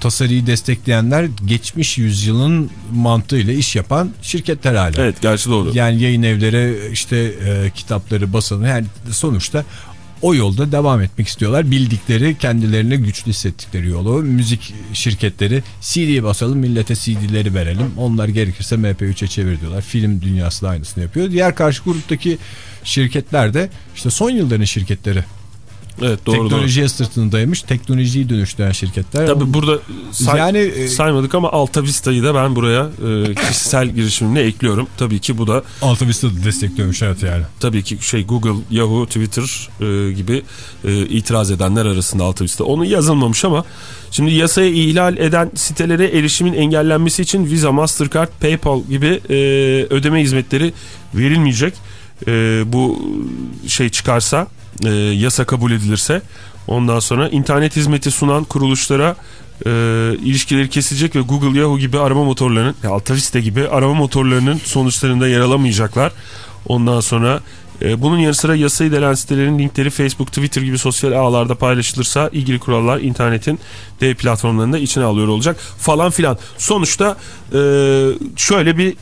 B: tasarıyı destekleyenler geçmiş yüzyılın mantığıyla iş yapan şirketler hala.
C: Evet gerçi doğru.
B: Yani yayın evleri işte e, kitapları basanı yani sonuçta o yolda devam etmek istiyorlar. Bildikleri kendilerine güçlü hissettikleri yolu. Müzik şirketleri CD basalım millete CD'leri verelim. Onlar gerekirse MP3'e çevir diyorlar. Film dünyası da aynısını yapıyor. Diğer karşı gruptaki şirketler de işte son yılların şirketleri.
C: Evet doğru doğru.
B: Teknolojiye sırtını dayamış, teknolojiyi dönüştüren şirketler.
C: Tabii burada say-
B: Yani, e,
C: saymadık ama Alta Vista'yı da ben buraya e, kişisel girişimimle ekliyorum. Tabii ki bu da
B: Alta Vista da destekliyormuş evet yani.
C: tabii ki şey Google, Yahoo, Twitter e, gibi e, itiraz edenler arasında Alta Vista. Onu yazılmamış ama şimdi yasaya ihlal eden sitelere erişimin engellenmesi için Visa, Mastercard, PayPal gibi e, ödeme hizmetleri verilmeyecek. E, bu şey çıkarsa e, yasa kabul edilirse ondan sonra internet hizmeti sunan kuruluşlara e, ilişkileri kesilecek ve Google, Yahoo gibi arama motorlarının ya Alta Vista gibi arama motorlarının sonuçlarında yer alamayacaklar. Ondan sonra e, bunun yanı sıra yasayı delen sitelerin linkleri Facebook, Twitter gibi sosyal ağlarda paylaşılırsa ilgili kurallar internetin dev platformlarında içine alıyor olacak falan filan. Sonuçta e, şöyle bir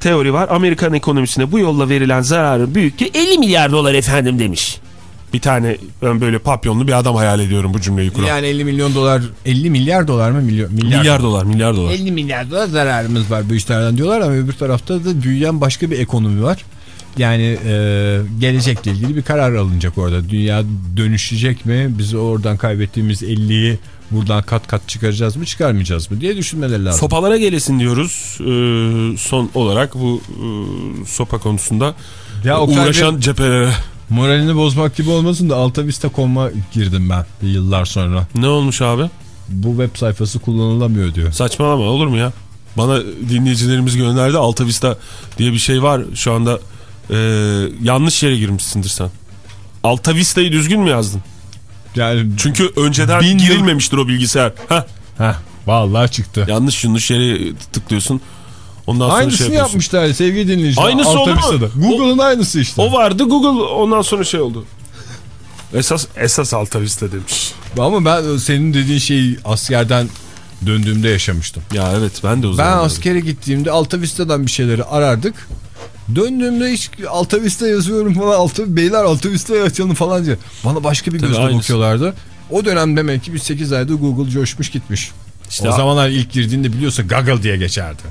C: teori var. Amerikan ekonomisine bu yolla verilen zararın büyüklüğü 50 milyar dolar efendim demiş. Bir tane ben böyle papyonlu bir adam hayal ediyorum bu cümleyi kuran.
B: Yani 50 milyon dolar, 50 milyar dolar mı? Milyar,
C: milyar, dolar, milyar dolar.
B: 50 milyar dolar zararımız var bu işlerden diyorlar ama öbür tarafta da büyüyen başka bir ekonomi var. Yani e, gelecekle ilgili bir karar alınacak orada. Dünya dönüşecek mi? Biz oradan kaybettiğimiz 50'yi buradan kat kat çıkaracağız mı çıkarmayacağız mı diye düşünmeleri lazım.
C: Sopalara gelesin diyoruz ee, son olarak bu e, sopa konusunda
B: Ya o
C: uğraşan cephelere.
B: Moralini bozmak gibi olmasın da Alta Vista Com'a girdim ben yıllar sonra.
C: Ne olmuş abi?
B: Bu web sayfası kullanılamıyor diyor.
C: Saçmalama olur mu ya? Bana dinleyicilerimiz gönderdi Alta Vista diye bir şey var. Şu anda e, yanlış yere girmişsindir sen. Alta Vista'yı düzgün mü yazdın?
B: Yani
C: Çünkü önceden
B: Bin yıl-
C: girilmemiştir o bilgisayar. Heh,
B: Heh, vallahi çıktı.
C: yanlış yanlış yere tıklıyorsun. Ondan sonra
B: Aynısını
C: şey yapıyorsun.
B: yapmışlar sevgili dinleyiciler.
C: Aynısı olur mu?
B: Google'ın aynısı işte.
C: O vardı Google ondan sonra şey oldu. Esas esas Alta Vista demiş.
B: Ama ben senin dediğin şeyi askerden döndüğümde yaşamıştım.
C: Ya evet ben de o
B: Ben
C: zaman.
B: askere gittiğimde Alta Vista'dan bir şeyleri arardık. Döndüğümde hiç Alta Vista yazıyorum falan. Alta, beyler Alta Vista'yı açalım falan diye. Bana başka bir
C: Tabii
B: gözle
C: aynısı.
B: bakıyorlardı. O dönem demek ki bir 8 ayda Google coşmuş gitmiş.
C: İşte
B: o zamanlar ilk girdiğinde biliyorsa Google diye geçerdi.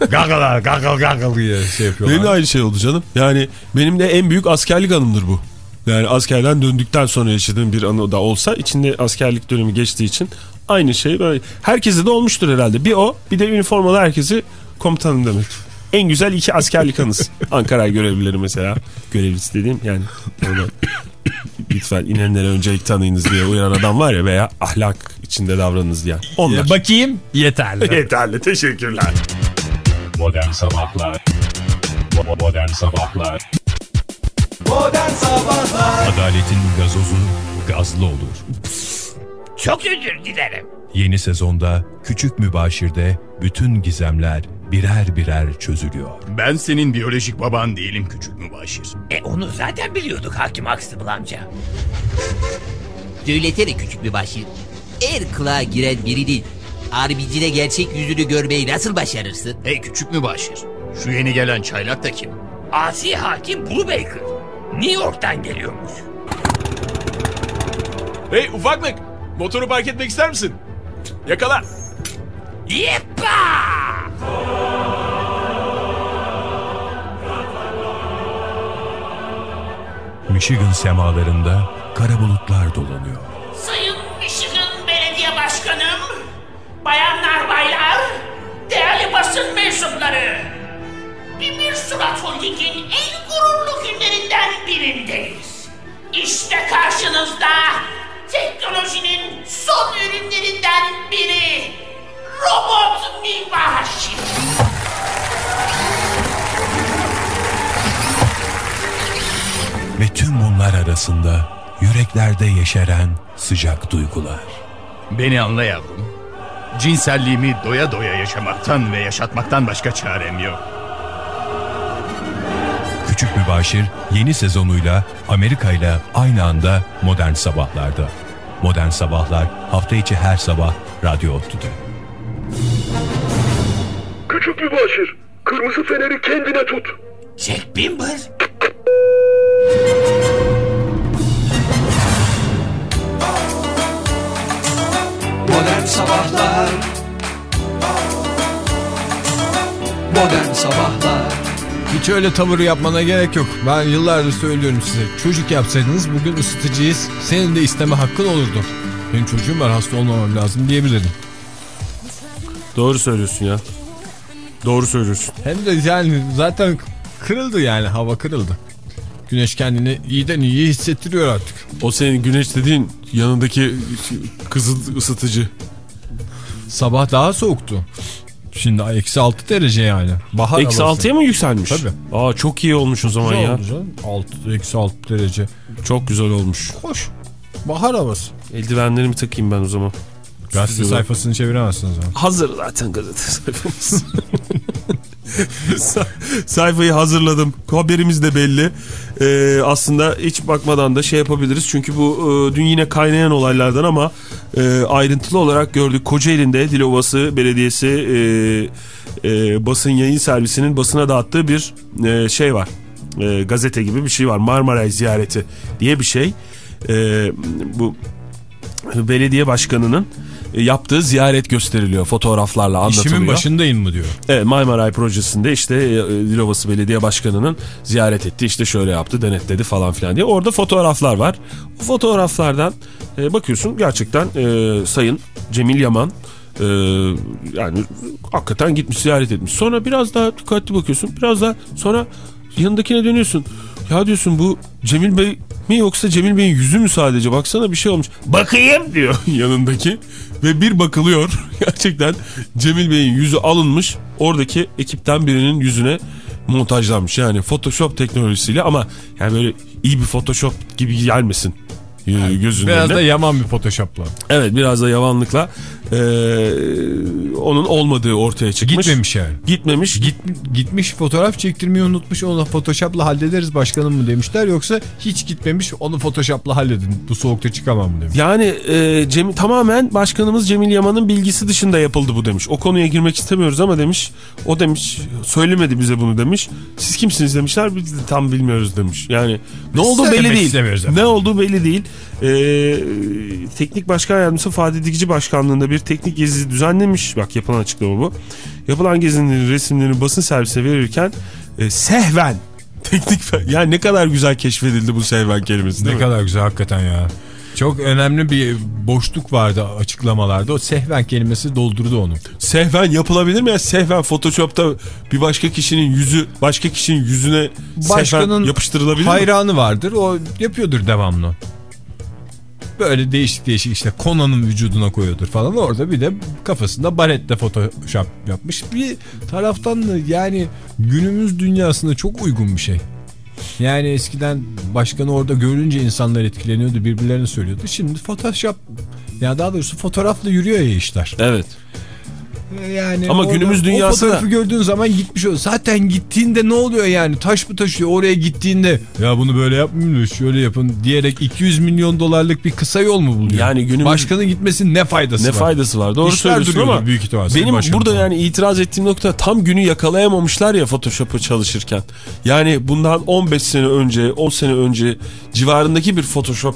B: Google'lar Google Google diye şey yapıyorlar.
C: Benim de aynı şey oldu canım. Yani benim de en büyük askerlik anımdır bu. Yani askerden döndükten sonra yaşadığım bir anı da olsa içinde askerlik dönemi geçtiği için aynı şey böyle. Herkese de olmuştur herhalde. Bir o bir de üniformalı herkesi komutanım demek. En güzel iki askerlik anısı. Ankara görevlileri mesela. Görevlisi dediğim yani. Orada lütfen inenlere öncelik tanıyınız diye uyaran adam var ya veya ahlak içinde davranınız diye. Onlar.
B: Bakayım yeterli.
C: Yeterli teşekkürler.
A: Modern Sabahlar Modern Sabahlar
F: Modern Sabahlar
A: Adaletin gazozu gazlı olur.
G: Çok özür dilerim.
A: Yeni sezonda Küçük Mübaşir'de bütün gizemler birer birer çözülüyor.
H: Ben senin biyolojik baban değilim küçük mübaşir.
G: E onu zaten biliyorduk hakim Aksıbıl amca. Söylesene küçük başı er kılığa giren biri değil. Harbicide gerçek yüzünü görmeyi nasıl başarırsın?
H: Hey küçük mübaşir. Şu yeni gelen çaylak da kim?
G: Asi hakim Blue Baker. New York'tan geliyormuş.
C: Hey ufaklık. Motoru park etmek ister misin? Yakala.
G: Yippa!
A: Michigan semalarında kara bulutlar dolanıyor.
I: Sayın bayanlar baylar, değerli basın mensupları. Bir bir Surat Holding'in en gururlu günlerinden birindeyiz. İşte karşınızda teknolojinin son ürünlerinden biri. Robot Mibaşir.
A: Ve tüm bunlar arasında yüreklerde yeşeren sıcak duygular.
H: Beni anla yavrum. Cinselliğimi doya doya yaşamaktan ve yaşatmaktan başka çarem yok.
A: Küçük Mübaşir yeni sezonuyla Amerika ile aynı anda Modern Sabahlar'da. Modern Sabahlar hafta içi her sabah Radyo Otlu'da.
E: Küçük mübaşir. Kırmızı feneri kendine tut.
I: Jack Bimber.
F: Sabahlar Modern Sabahlar
B: Hiç öyle tavır yapmana gerek yok. Ben yıllardır söylüyorum size. Çocuk yapsaydınız bugün ısıtıcıyız. Senin de isteme hakkın olurdu. Benim çocuğum var hasta olmamam lazım diyebilirdin.
C: Doğru söylüyorsun ya. Doğru söylüyorsun.
B: Hem de yani zaten kırıldı yani hava kırıldı. Güneş kendini iyiden iyi hissettiriyor artık.
C: O senin güneş dediğin yanındaki kızıl ısıtıcı.
B: Sabah daha soğuktu. Şimdi eksi 6 derece yani. Bahar
C: Eksi
B: havası.
C: 6'ya mı yükselmiş?
B: Tabii.
C: Aa çok iyi olmuş o zaman
B: Güzel
C: ya.
B: 6, eksi 6 derece.
C: Çok güzel olmuş.
B: Hoş. Bahar havası.
C: Eldivenlerimi takayım ben o zaman.
B: Gazete
C: Stüdyoda.
B: sayfasını çeviremezsiniz ama.
C: Hazır zaten gazete sayfamız. Sa- Sayfayı hazırladım. Haberimiz de belli. Ee, aslında hiç bakmadan da şey yapabiliriz. Çünkü bu e, dün yine kaynayan olaylardan ama e, ayrıntılı olarak gördük. Kocaeli'nde Dilovası Belediyesi e, e, basın yayın servisinin basına dağıttığı bir e, şey var. E, gazete gibi bir şey var. Marmaray ziyareti diye bir şey. E, bu belediye başkanının yaptığı ziyaret gösteriliyor fotoğraflarla anlatılıyor.
B: İşimin başındayım mı diyor.
C: Evet Marmaray projesinde işte e, Dilovası Belediye Başkanı'nın ziyaret etti işte şöyle yaptı denetledi falan filan diye. Orada fotoğraflar var. O fotoğraflardan e, bakıyorsun gerçekten e, Sayın Cemil Yaman e, yani hakikaten gitmiş ziyaret etmiş. Sonra biraz daha dikkatli bakıyorsun biraz daha sonra yanındakine dönüyorsun. Ya diyorsun bu Cemil Bey mi yoksa Cemil Bey'in yüzü mü sadece baksana bir şey olmuş. Bakayım diyor yanındaki ve bir bakılıyor gerçekten Cemil Bey'in yüzü alınmış oradaki ekipten birinin yüzüne montajlanmış. Yani Photoshop teknolojisiyle ama yani böyle iyi bir Photoshop gibi gelmesin yani gözünün
B: Biraz
C: önüne.
B: da yaman bir photoshopla.
C: Evet biraz da yavanlıkla eee, onun olmadığı ortaya çıkmış.
B: Gitmemiş yani.
C: Gitmemiş.
B: Git, gitmiş fotoğraf çektirmeyi unutmuş onu photoshopla hallederiz başkanım mı demişler yoksa hiç gitmemiş onu photoshopla halledin bu soğukta çıkamam mı demiş.
C: Yani e, Cem, tamamen başkanımız Cemil Yaman'ın bilgisi dışında yapıldı bu demiş. O konuya girmek istemiyoruz ama demiş. O demiş söylemedi bize bunu demiş. Siz kimsiniz demişler biz de tam bilmiyoruz demiş. Yani ne olduğu belli değil. Ne olduğu belli değil. E, teknik başkan yardımcısı Fatih Dikici başkanlığında bir teknik gezi düzenlemiş. Bak yapılan açıklama bu. Yapılan gezinin resimlerini basın servisine verirken e, sehven teknik yani ne kadar güzel keşfedildi bu sehven kelimesi
B: Ne
C: mi?
B: kadar güzel hakikaten ya. Çok önemli bir boşluk vardı açıklamalarda. O sehven kelimesi doldurdu onu.
C: Sehven yapılabilir mi ya? Sehven Photoshop'ta bir başka kişinin yüzü başka kişinin yüzüne sehven
B: Başkanın
C: yapıştırılabilir mi?
B: hayranı vardır. O yapıyordur devamlı. Böyle değişik değişik işte Conan'ın vücuduna koyuyordur falan. Orada bir de kafasında barette photoshop yapmış. Bir taraftan da yani günümüz dünyasında çok uygun bir şey. Yani eskiden başkanı orada görünce insanlar etkileniyordu birbirlerine söylüyordu. Şimdi photoshop ya daha doğrusu fotoğrafla yürüyor ya işler.
C: Evet.
B: Yani
C: Ama günümüz
B: O
C: dünyası
B: fotoğrafı
C: da-
B: gördüğün zaman gitmiş oluyor. Zaten gittiğinde ne oluyor yani? Taş mı taşıyor? Oraya gittiğinde ya bunu böyle yapmayın da şöyle yapın diyerek 200 milyon dolarlık bir kısa yol mu buluyor?
C: Yani günümüz-
B: Başkanın gitmesinin ne faydası
C: Ne
B: var?
C: faydası var? Doğru
B: İşler
C: söylüyorsun ama
B: büyük
C: benim
B: başkanın
C: burada yani itiraz ettiğim nokta tam günü yakalayamamışlar ya Photoshop'u çalışırken. Yani bundan 15 sene önce 10 sene önce civarındaki bir Photoshop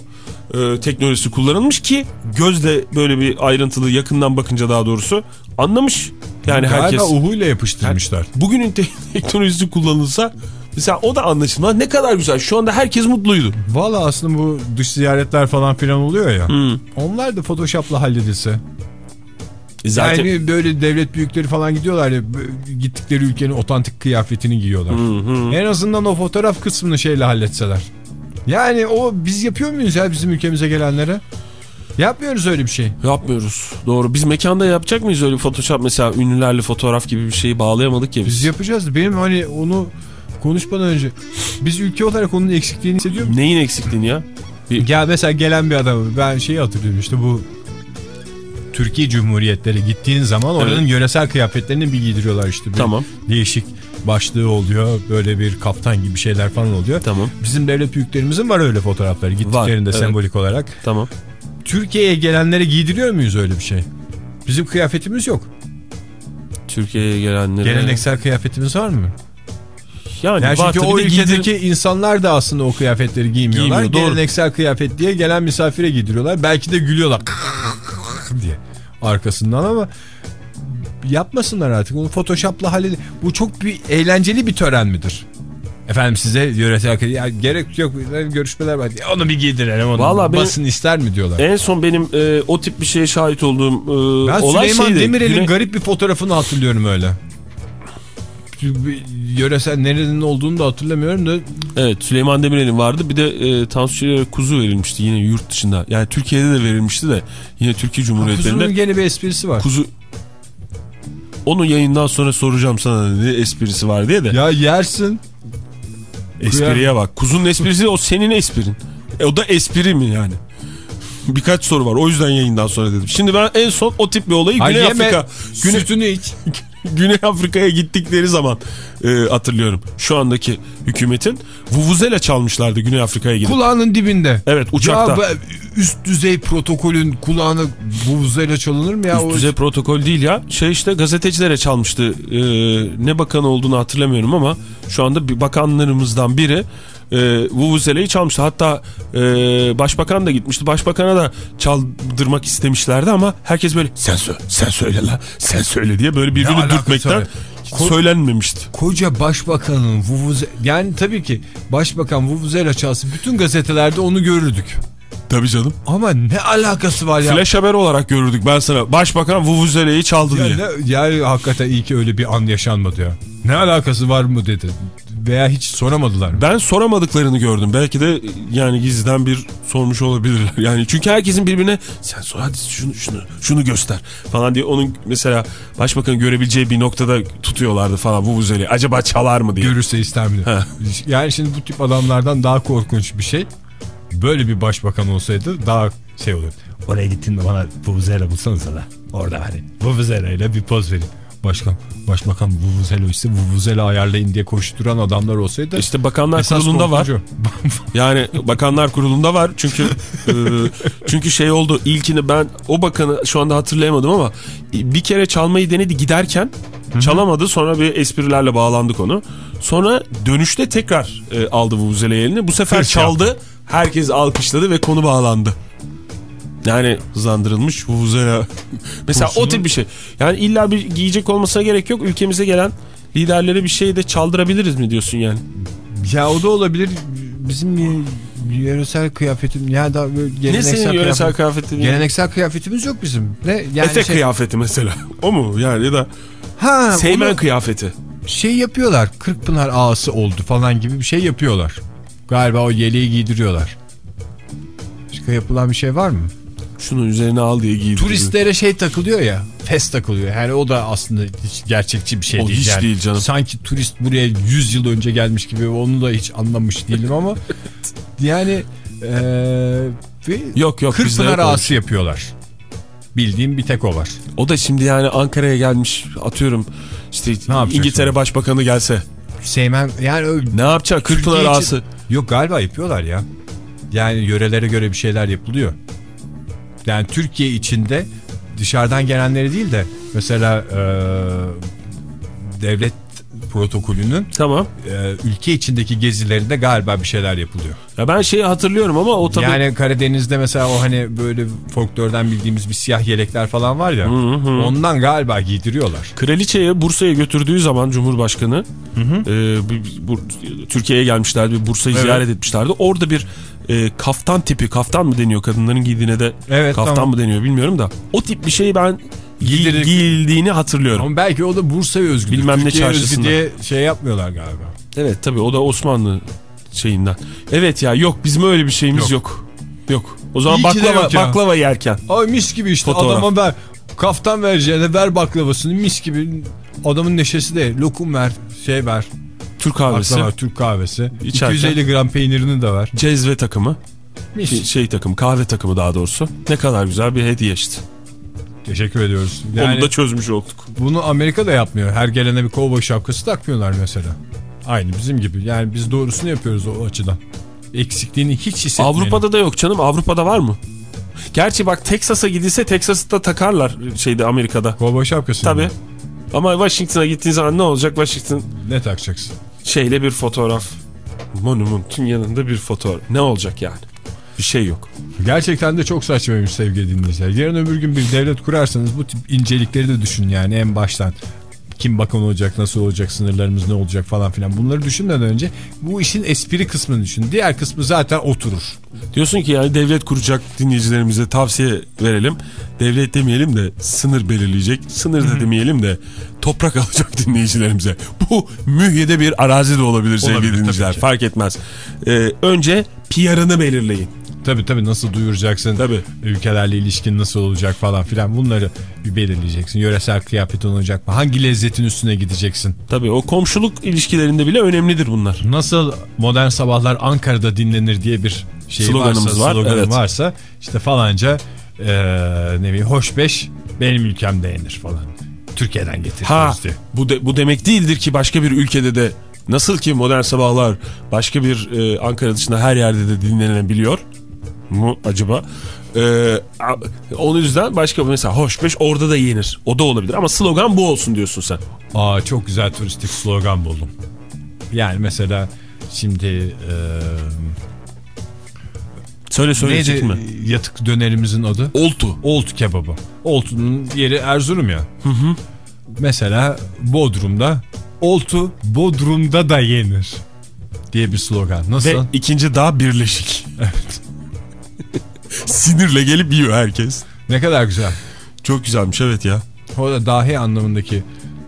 C: e, teknolojisi kullanılmış ki gözle böyle bir ayrıntılı yakından bakınca daha doğrusu anlamış. Yani
B: Galiba
C: herkes
B: uhuyla yapıştırmışlar.
C: bugünün te- teknolojisi kullanılsa Mesela o da anlaşılmaz. Ne kadar güzel. Şu anda herkes mutluydu.
B: Valla aslında bu dış ziyaretler falan filan oluyor ya.
C: Hmm.
B: Onlar da Photoshop'la halledilse.
C: E Zaten
B: Yani böyle devlet büyükleri falan gidiyorlar ya gittikleri ülkenin otantik kıyafetini giyiyorlar. En azından o fotoğraf kısmını şeyle halletseler. Yani o biz yapıyor muyuz ya bizim ülkemize gelenlere? Yapmıyoruz öyle bir şey.
C: yapmıyoruz. Doğru. Biz mekanda yapacak mıyız öyle Photoshop mesela ünlülerle fotoğraf gibi bir şeyi bağlayamadık ya biz.
B: Biz yapacağız. Benim hani onu konuşmadan önce biz ülke olarak onun eksikliğini hissediyor muyuz?
C: Neyin eksikliğini ya?
B: Ya mesela gelen bir adamı ben şeyi hatırlıyorum işte bu Türkiye Cumhuriyetleri gittiğin zaman oranın yöresel kıyafetlerini bir giydiriyorlar işte. Bir
C: Tamam.
B: Değişik başlığı oluyor. Böyle bir kaftan gibi şeyler falan oluyor.
C: Tamam.
B: Bizim devlet büyüklerimizin var öyle fotoğrafları gittiklerinde
C: evet.
B: sembolik olarak.
C: Tamam.
B: Türkiye'ye gelenlere giydiriyor muyuz öyle bir şey? Bizim kıyafetimiz yok.
C: Türkiye'ye gelenlere.
B: Geleneksel kıyafetimiz var mı?
C: Yani,
B: Yani
C: var
B: çünkü o
C: de
B: ülkedeki
C: giydir-
B: insanlar da aslında o kıyafetleri giymiyorlar.
C: Giymiyor.
B: Geleneksel kıyafet diye gelen misafire giydiriyorlar. Belki de gülüyorlar diye arkasından ama yapmasınlar artık. Onu Photoshop'la halledin. Bu çok bir eğlenceli bir tören midir? Efendim size yöresel ya gerek yok görüşmeler var. Ya onu bir giydirelim onu.
C: Vallahi benim-
B: Basın ister mi diyorlar.
C: En son benim e, o tip bir şeye şahit olduğum e,
B: ben
C: olay
B: Süleyman
C: şeydi.
B: Demirel'in
C: Güne-
B: garip bir fotoğrafını hatırlıyorum öyle. Yöresel nerenin olduğunu da hatırlamıyorum da
C: Evet Süleyman Demirel'in vardı. Bir de e, Tansu Çiller'e kuzu verilmişti yine yurt dışında. Yani Türkiye'de de verilmişti de yine Türkiye Cumhuriyetlerinde.
B: Kuzunun gene bir esprisi var.
C: Kuzu onu yayından sonra soracağım sana ne esprisi var diye de.
B: Ya yersin.
C: Espriye bak. Kuzunun esprisi o senin esprin. E, o da espri mi yani? Birkaç soru var. O yüzden yayından sonra dedim. Şimdi ben en son o tip bir olayı
B: Ay
C: Güney
B: yeme,
C: Afrika Güney,
B: sütünü iç.
C: Güney Afrika'ya gittikleri zaman e, hatırlıyorum. Şu andaki hükümetin vuvuzela çalmışlardı Güney Afrika'ya gidip.
B: Kulağının dibinde.
C: Evet uçakta.
B: Ya üst düzey protokolün kulağına buzayla çalınır mı ya?
C: Üst
B: O-
C: düzey protokol değil ya. Şey işte gazetecilere çalmıştı. Ee, ne bakan olduğunu hatırlamıyorum ama şu anda bir bakanlarımızdan biri e, Vuvuzele'yi çalmıştı. Hatta e, başbakan da gitmişti. Başbakana da çaldırmak istemişlerdi ama herkes böyle sen söyle, sen söyle la, sen söyle diye böyle birbirini dürtmekten?
B: Ko-
C: söylenmemişti.
B: Koca başbakanın vuvuze... Yani tabii ki başbakan vuvuzela çalsın bütün gazetelerde onu görürdük.
C: Tabii canım.
B: Ama ne alakası var ya?
C: Flash haber olarak görürdük ben sana. Başbakan Vuvuzele'yi çaldı
B: Ya
C: diye.
B: ne- yani hakikaten iyi ki öyle bir an yaşanmadı ya. Ne alakası var mı dedi. Veya hiç soramadılar mı?
C: Ben soramadıklarını gördüm. Belki de yani gizliden bir sormuş olabilirler. Yani çünkü herkesin birbirine sen sor hadi şunu şunu şunu göster falan diye onun mesela başbakan görebileceği bir noktada tutuyorlardı falan bu vuzeli. Acaba çalar mı diye.
B: Görürse ister mi?
C: Ha.
B: Yani şimdi bu tip adamlardan daha korkunç bir şey. Böyle bir başbakan olsaydı daha şey olur. Oraya gittiğinde bana Vuvuzela bulsanıza da. Orada hani Vuvuzela ile bir poz verin. Başkan, başbakan Vuvuzela ise Vuvuzela ayarlayın diye koşturan adamlar olsaydı.
C: İşte bakanlar kurulunda var.
B: korkuncu.
C: Yani bakanlar kurulunda var çünkü e, çünkü şey oldu ilkini ben o bakanı şu anda hatırlayamadım ama bir kere çalmayı denedi giderken çalamadı sonra bir esprilerle bağlandık onu. Sonra dönüşte tekrar e, aldı Vuvuzela elini bu sefer
B: Hırs
C: çaldı herkes alkışladı ve konu bağlandı. Yani hızlandırılmış Vuvuzela. Mesela o tip bir şey. Yani illa bir giyecek olmasına gerek yok. Ülkemize gelen liderlere bir şey de çaldırabiliriz mi diyorsun yani?
B: Ya o da olabilir. Bizim yöresel kıyafetim ya da
C: Ne
B: geleneksel
C: senin yöresel
B: kıyafet-
C: kıyafetin?
B: Geleneksel kıyafetimiz yok bizim. Ne yani
C: Etek
B: şey-
C: kıyafeti mesela. O mu? Yani ya da
B: Ha,
C: Seymen
B: onu
C: kıyafeti.
B: şey yapıyorlar. Kırkpınar ağası oldu falan gibi bir şey yapıyorlar. Galiba o yeleği giydiriyorlar. Başka yapılan bir şey var mı?
C: Şunu üzerine al diye giydi.
B: Turistlere şey takılıyor ya. Fes takılıyor. Yani o da aslında hiç gerçekçi bir şey
C: O
B: değil.
C: hiç
B: yani.
C: değil canım.
B: Sanki turist buraya 100 yıl önce gelmiş gibi onu da hiç anlamış değilim ama yani ve
C: Yok yok öyle
B: ağası
C: şey.
B: yapıyorlar. Bildiğim bir tek o var.
C: O da şimdi yani Ankara'ya gelmiş atıyorum işte
B: yapacak
C: İngiltere
B: sonra?
C: Başbakanı gelse.
B: Seymen yani
C: Ne yapacak?
B: İçin-
C: ağası.
B: Yok galiba yapıyorlar ya. Yani yörelere göre bir şeyler yapılıyor. Yani Türkiye içinde dışarıdan gelenleri değil de mesela e, devlet protokolünün
C: Tamam.
B: e, ülke içindeki gezilerinde galiba bir şeyler yapılıyor.
C: Ya ben şeyi hatırlıyorum ama o tabii...
B: Yani Karadeniz'de mesela o hani böyle folklordan bildiğimiz bir siyah yelekler falan var ya. Ondan galiba giydiriyorlar.
C: Kraliçe'ye Bursa'ya götürdüğü zaman Cumhurbaşkanı e, Türkiye'ye gelmişlerdi. Bursa'yı
B: Evet.
C: ziyaret etmişlerdi. Orada bir e, kaftan tipi, kaftan mı deniyor kadınların giydiğine de
B: Evet,
C: kaftan
B: tamam.
C: mı deniyor bilmiyorum da. O tip bir şeyi ben giy-
B: Giydirik-
C: giyildiğini hatırlıyorum.
B: Ama belki o da Bursa'ya özgü.
C: Bilmem ne çarşısında.
B: diye şey yapmıyorlar galiba.
C: Evet tabii o da Osmanlı şeyinden. Evet ya yok bizim öyle bir şeyimiz yok. Yok. O zaman
B: İyi
C: baklava
B: yok ya.
C: baklava yerken.
B: Ay mis gibi işte
C: Fotoğraf.
B: adama ver kaftan vereceğine ver baklavasını mis gibi adamın neşesi de lokum ver şey ver
C: Türk kahvesi,
B: baklava Türk kahvesi
C: İçerken.
B: 250 gram peynirini de ver
C: cezve takımı,
B: mis.
C: şey, takımı, kahve takımı daha doğrusu. Ne kadar güzel bir hediye işte.
B: Teşekkür ediyoruz. Yani
C: Onu da çözmüş olduk.
B: bunu Amerika da yapmıyor. Her gelene bir kovboy şapkası takmıyorlar mesela. Aynı bizim gibi. Yani biz doğrusunu yapıyoruz o açıdan. Eksikliğini hiç hissetmeyelim.
C: Avrupa'da da yok canım. Avrupa'da var mı? Gerçi bak Teksas'a gidilse Teksas'ta takarlar şeyde Amerika'da.
B: kovboy şapkası.
C: Tabii. Ama Washington'a gittiğin zaman ne olacak? Washington
B: Ne takacaksın?
C: şeyle bir fotoğraf. Monument'un yanında bir fotoğraf. Ne olacak yani? Bir şey yok.
B: Gerçekten de çok saçmaymış sevgili dinleyiciler. Yarın öbür gün bir devlet kurarsanız bu tip incelikleri de düşünün yani en baştan. Kim bakan olacak, nasıl olacak, sınırlarımız ne olacak falan filan. Bunları düşünmeden önce bu işin espri kısmını düşün. Diğer kısmı zaten oturur.
C: Diyorsun ki yani devlet kuracak dinleyicilerimize tavsiye verelim. Devlet demeyelim de sınır belirleyecek. Sınır da demeyelim de toprak alacak dinleyicilerimize. Bu mühyede bir arazi de olabilir sevgili
B: Olabilir,
C: dinleyiciler. Fark etmez. Ee, önce PR'ını belirleyin.
B: Tabii tabii nasıl duyuracaksın,
C: Tabii.
B: ülkelerle ilişkin nasıl olacak falan filan bunları bir belirleyeceksin. Yöresel kıyafetin olacak mı? Hangi lezzetin üstüne gideceksin?
C: Tabii o komşuluk ilişkilerinde bile önemlidir bunlar.
B: Nasıl modern sabahlar Ankara'da dinlenir diye bir şey
C: Sloganımız
B: varsa,
C: var,
B: sloganı
C: evet.
B: varsa işte falanca eee ne bileyim hoş beş benim ülkemde yenir falan. Türkiye'den getiriyoruz
C: Ha
B: diye.
C: bu, de, bu demek değildir ki başka bir ülkede de nasıl ki modern sabahlar başka bir e, Ankara dışında her yerde de dinlenebiliyor mu acaba? Ee, onun yüzden başka mesela hoş beş orada da yenir. O da olabilir ama slogan bu olsun diyorsun sen.
B: Aa çok güzel turistik slogan buldum. Yani mesela şimdi eee
C: Söyle söyle
B: neydi
C: çekinme.
B: yatık dönerimizin adı?
C: Oltu.
B: Oltu kebabı. Oltu'nun yeri Erzurum ya. Mesela Bodrum'da Oltu Bodrum'da da yenir diye bir slogan. Nasıl?
C: Ve ikinci daha birleşik. Evet. Sinirle gelip yiyor herkes.
B: Ne kadar güzel.
C: Çok güzelmiş evet ya.
B: O da dahi anlamındaki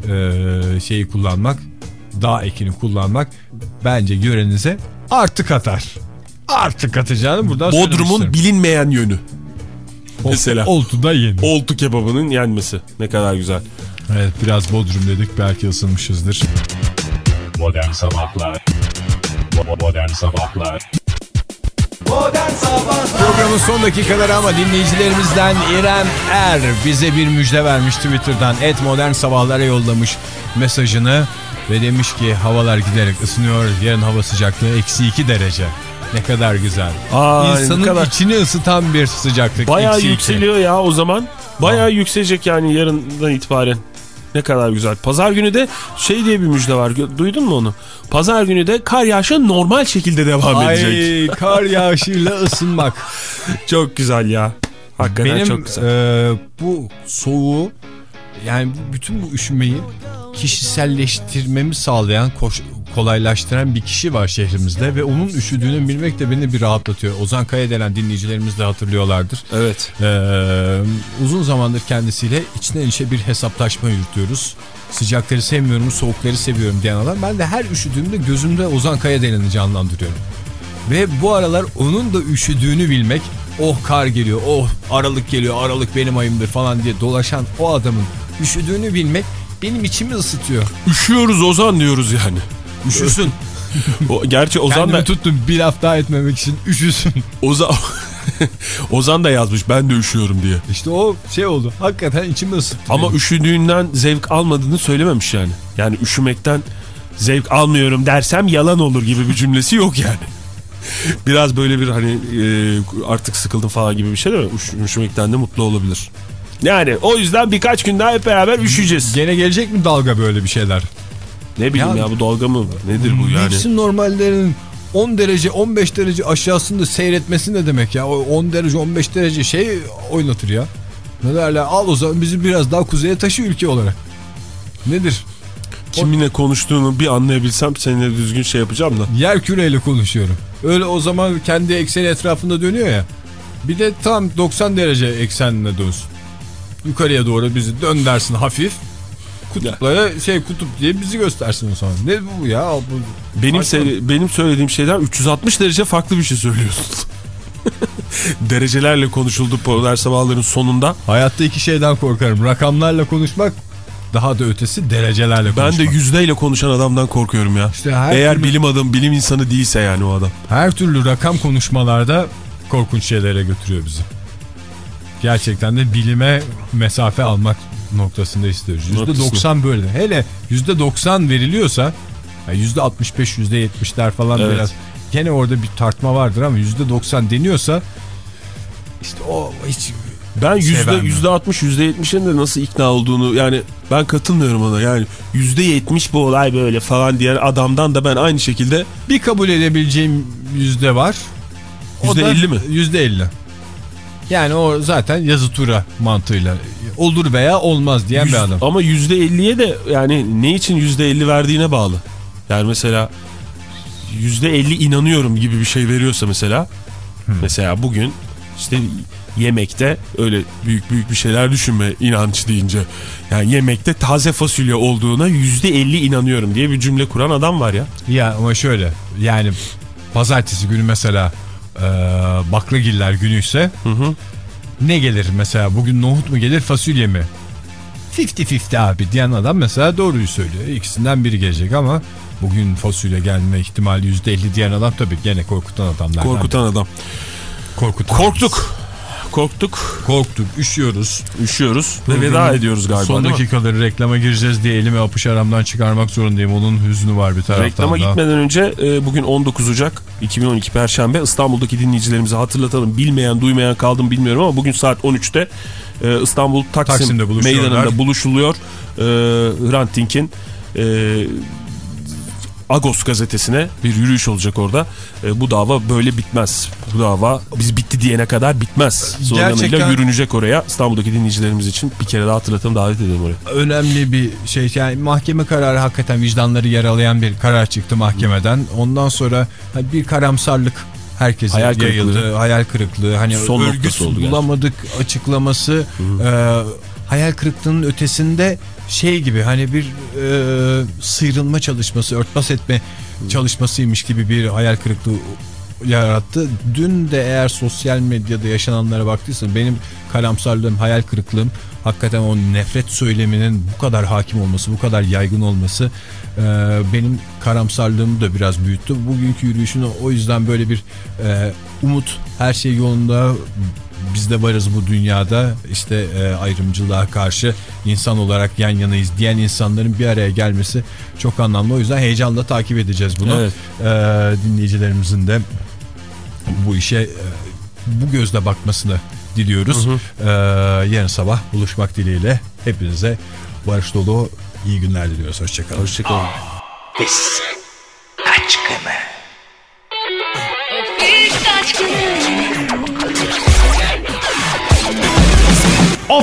B: e, şeyi kullanmak, dağ ekini kullanmak bence yörenize artık atar. Artık atacağını buradan
C: Bodrum'un bilinmeyen yönü.
B: isterim.
C: mesela.
B: Oltu'da yenir.
C: Oltu kebabının yenmesi. Ne kadar güzel.
B: Evet biraz Bodrum dedik belki ısınmışızdır.
E: Modern Sabahlar Modern Sabahlar
B: Programın son dakikaları ama dinleyicilerimizden İrem Er bize bir müjde vermiş Twitter'dan. Et modern sabahlara yollamış mesajını ve demiş ki havalar giderek ısınıyor. Yarın hava sıcaklığı eksi 2 derece. Ne kadar güzel.
C: Aa,
B: İnsanın
C: kadar-
B: içini ısıtan bir sıcaklık.
C: Bayağı
B: iki.
C: yükseliyor ya o zaman. Bayağı yükselecek yani yarından itibaren. Ne kadar güzel. Pazar günü de şey diye bir müjde var. Duydun mu onu? Pazar günü de kar yağışı normal şekilde devam edecek.
B: Ay kar yağışıyla ısınmak.
C: Çok güzel ya. Hakikaten
B: Benim
C: çok güzel.
B: e, bu soğuğu yani bütün bu üşümeyi kişiselleştirmemi sağlayan koş- kolaylaştıran bir kişi var şehrimizde ve onun üşüdüğünü bilmek de beni bir rahatlatıyor. Ozan Kaya denen dinleyicilerimiz de hatırlıyorlardır.
C: Evet.
B: Ee, uzun zamandır kendisiyle içten içe bir hesaplaşma yürütüyoruz. Sıcakları sevmiyorum, soğukları seviyorum diyen adam. Ben de her üşüdüğümde gözümde Ozan Kaya deneni canlandırıyorum. Ve bu aralar onun da üşüdüğünü bilmek, oh kar geliyor, oh aralık geliyor, aralık benim ayımdır falan diye dolaşan o adamın üşüdüğünü bilmek benim içimi ısıtıyor.
C: Üşüyoruz Ozan diyoruz yani. Üşüsün. o, gerçi Ozan
B: Kendimi
C: da
B: tuttum bir laf daha etmemek için üşüsün.
C: Ozan Ozan da yazmış ben de üşüyorum diye.
B: İşte o şey oldu. Hakikaten içimi ısıttı.
C: Ama üşüdüğünden zevk almadığını söylememiş yani. Yani üşümekten zevk almıyorum dersem yalan olur gibi bir cümlesi yok yani. Biraz böyle bir hani e, artık sıkıldım falan gibi bir şey değil mi? Üş, üşümekten de mutlu olabilir. Yani o yüzden birkaç gün daha hep beraber üşüyeceğiz.
B: Gene gelecek mi dalga böyle bir şeyler?
C: Ne bileyim ya,
B: Ya-
C: bu dalga mı? Nedir bu yani?
B: Mevsim normallerinin 10 derece 15 derece aşağısında seyretmesi ne demek ya? O 10 derece 15 derece şey oynatır ya. Ne derler al o zaman bizi biraz daha kuzeye taşı ülke olarak. Nedir?
C: Kiminle konuştuğunu bir anlayabilsem seninle düzgün şey yapacağım da.
B: Yer küreyle konuşuyorum. Öyle o zaman kendi ekseni etrafında dönüyor ya. Bir de tam 90 derece eksenine dönsün. Yukarıya doğru bizi dön dersin hafif. Kutuplara şey kutup diye bizi göstersin o zaman. Ne bu ya? Bu,
C: Benim benim söylediğim şeyler 360 derece farklı bir şey söylüyorsun. Derecelerle konuşuldu polar sabahların sonunda.
B: Hayatta iki şeyden korkarım. Rakamlarla konuşmak daha da ötesi derecelerle
C: Ben
B: konuşmak.
C: de yüzdeyle konuşan adamdan korkuyorum ya.
B: İşte
C: Eğer
B: türlü-
C: bilim adamı, bilim insanı değilse yani o adam.
B: Her türlü rakam konuşmalarda korkunç şeylere götürüyor bizi. Gerçekten de bilime mesafe almak noktasında istiyoruz. %90 böyle. Hele %90 veriliyorsa yani %65, %70'ler falan
C: Evet.
B: biraz gene orada bir tartma vardır ama %90 deniyorsa işte o hiç
C: Ben yüzde yüzde altmış, yüzde yetmişin de nasıl ikna olduğunu yani ben katılmıyorum ona. Yani yüzde yetmiş bu olay böyle falan diyen adamdan da ben aynı şekilde
B: bir kabul edebileceğim yüzde var.
C: Yüzde elli mi?
B: Yüzde elli. Yani o zaten yazı tura mantığıyla olur veya olmaz diyen
C: Yüz-
B: bir adam.
C: Ama yüzde elliye de yani ne için yüzde elli verdiğine bağlı. Yani mesela yüzde elli inanıyorum gibi bir şey veriyorsa mesela. Mesela bugün işte yemekte öyle büyük büyük bir şeyler düşünme inanç deyince. Yani yemekte taze fasulye olduğuna yüzde elli inanıyorum diye bir cümle kuran adam var ya.
B: Ya ama şöyle yani pazartesi günü mesela e, baklagiller günüyse ne gelir mesela bugün nohut mu gelir fasulye mi? 50-50 abi diyen adam mesela doğruyu söylüyor. İkisinden biri gelecek ama bugün fasulye gelme ihtimali %50 diyen adam tabii gene korkutan adamlar.
C: Korkutan adam.
B: Korkutan.
C: Korktuk. Korktuk.
B: Korktuk. Üşüyoruz.
C: Üşüyoruz ve veda ediyoruz galiba
B: Son dakikaları reklama gireceğiz diye elimi apış aramdan çıkarmak zorundayım. Onun hüznü var bir taraftan
C: Reklama
B: da.
C: gitmeden önce e, bugün 19 Ocak 2012 Perşembe İstanbul'daki dinleyicilerimize hatırlatalım. Bilmeyen duymayan kaldım bilmiyorum ama bugün saat 13'te e, İstanbul Taksim
B: Taksim'de
C: meydanında buluşuluyor. E, Hrant Dink'in e, Agos gazetesine bir yürüyüş olacak orada. E, bu dava böyle bitmez. Bu dava biz bitti diyene kadar bitmez. Sloganıyla
B: Gerçekten-
C: yürünecek oraya. İstanbul'daki dinleyicilerimiz için bir kere daha hatırlatalım davet edelim oraya.
B: önemli bir şey. Yani mahkeme kararı hakikaten vicdanları yaralayan bir karar çıktı mahkemeden. Ondan sonra hani bir karamsarlık herkese
C: Hayal kırıklığı.
B: yayıldı. Hayal kırıklığı. Hani
C: Son
B: örgüt
C: oldu
B: bulamadık açıklaması. e, hayal kırıklığının ötesinde şey gibi hani bir e, sıyrılma çalışması, örtbas etme çalışmasıymış gibi bir hayal kırıklığı yarattı. Dün de eğer sosyal medyada yaşananlara baktıysan benim karamsarlığım, hayal kırıklığım hakikaten o nefret söyleminin bu kadar hakim olması, bu kadar yaygın olması e, benim karamsarlığımı da biraz büyüttü. Bugünkü yürüyüşün o yüzden böyle bir e, umut, her şey yolunda biz de varız bu dünyada işte e, ayrımcılığa karşı insan olarak yan yanayız diyen insanların bir araya gelmesi çok anlamlı. O yüzden heyecanla takip edeceğiz bunu.
C: Evet.
B: E, dinleyicilerimizin de bu işe e, bu gözle bakmasını diliyoruz. E, yarın sabah buluşmak dileğiyle hepinize barış dolu iyi günler diliyoruz. Hoşçakalın.
C: Hoşçakalın.
I: Biz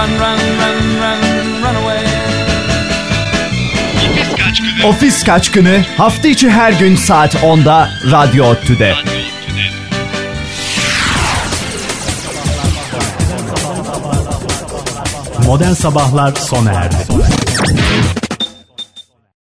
J: run, run, run, run, run away.
K: Ofis kaçkını.
E: Ofis kaçkını hafta içi her gün saat 10'da Radyo Otü'de. Modern Sabahlar sona erdi.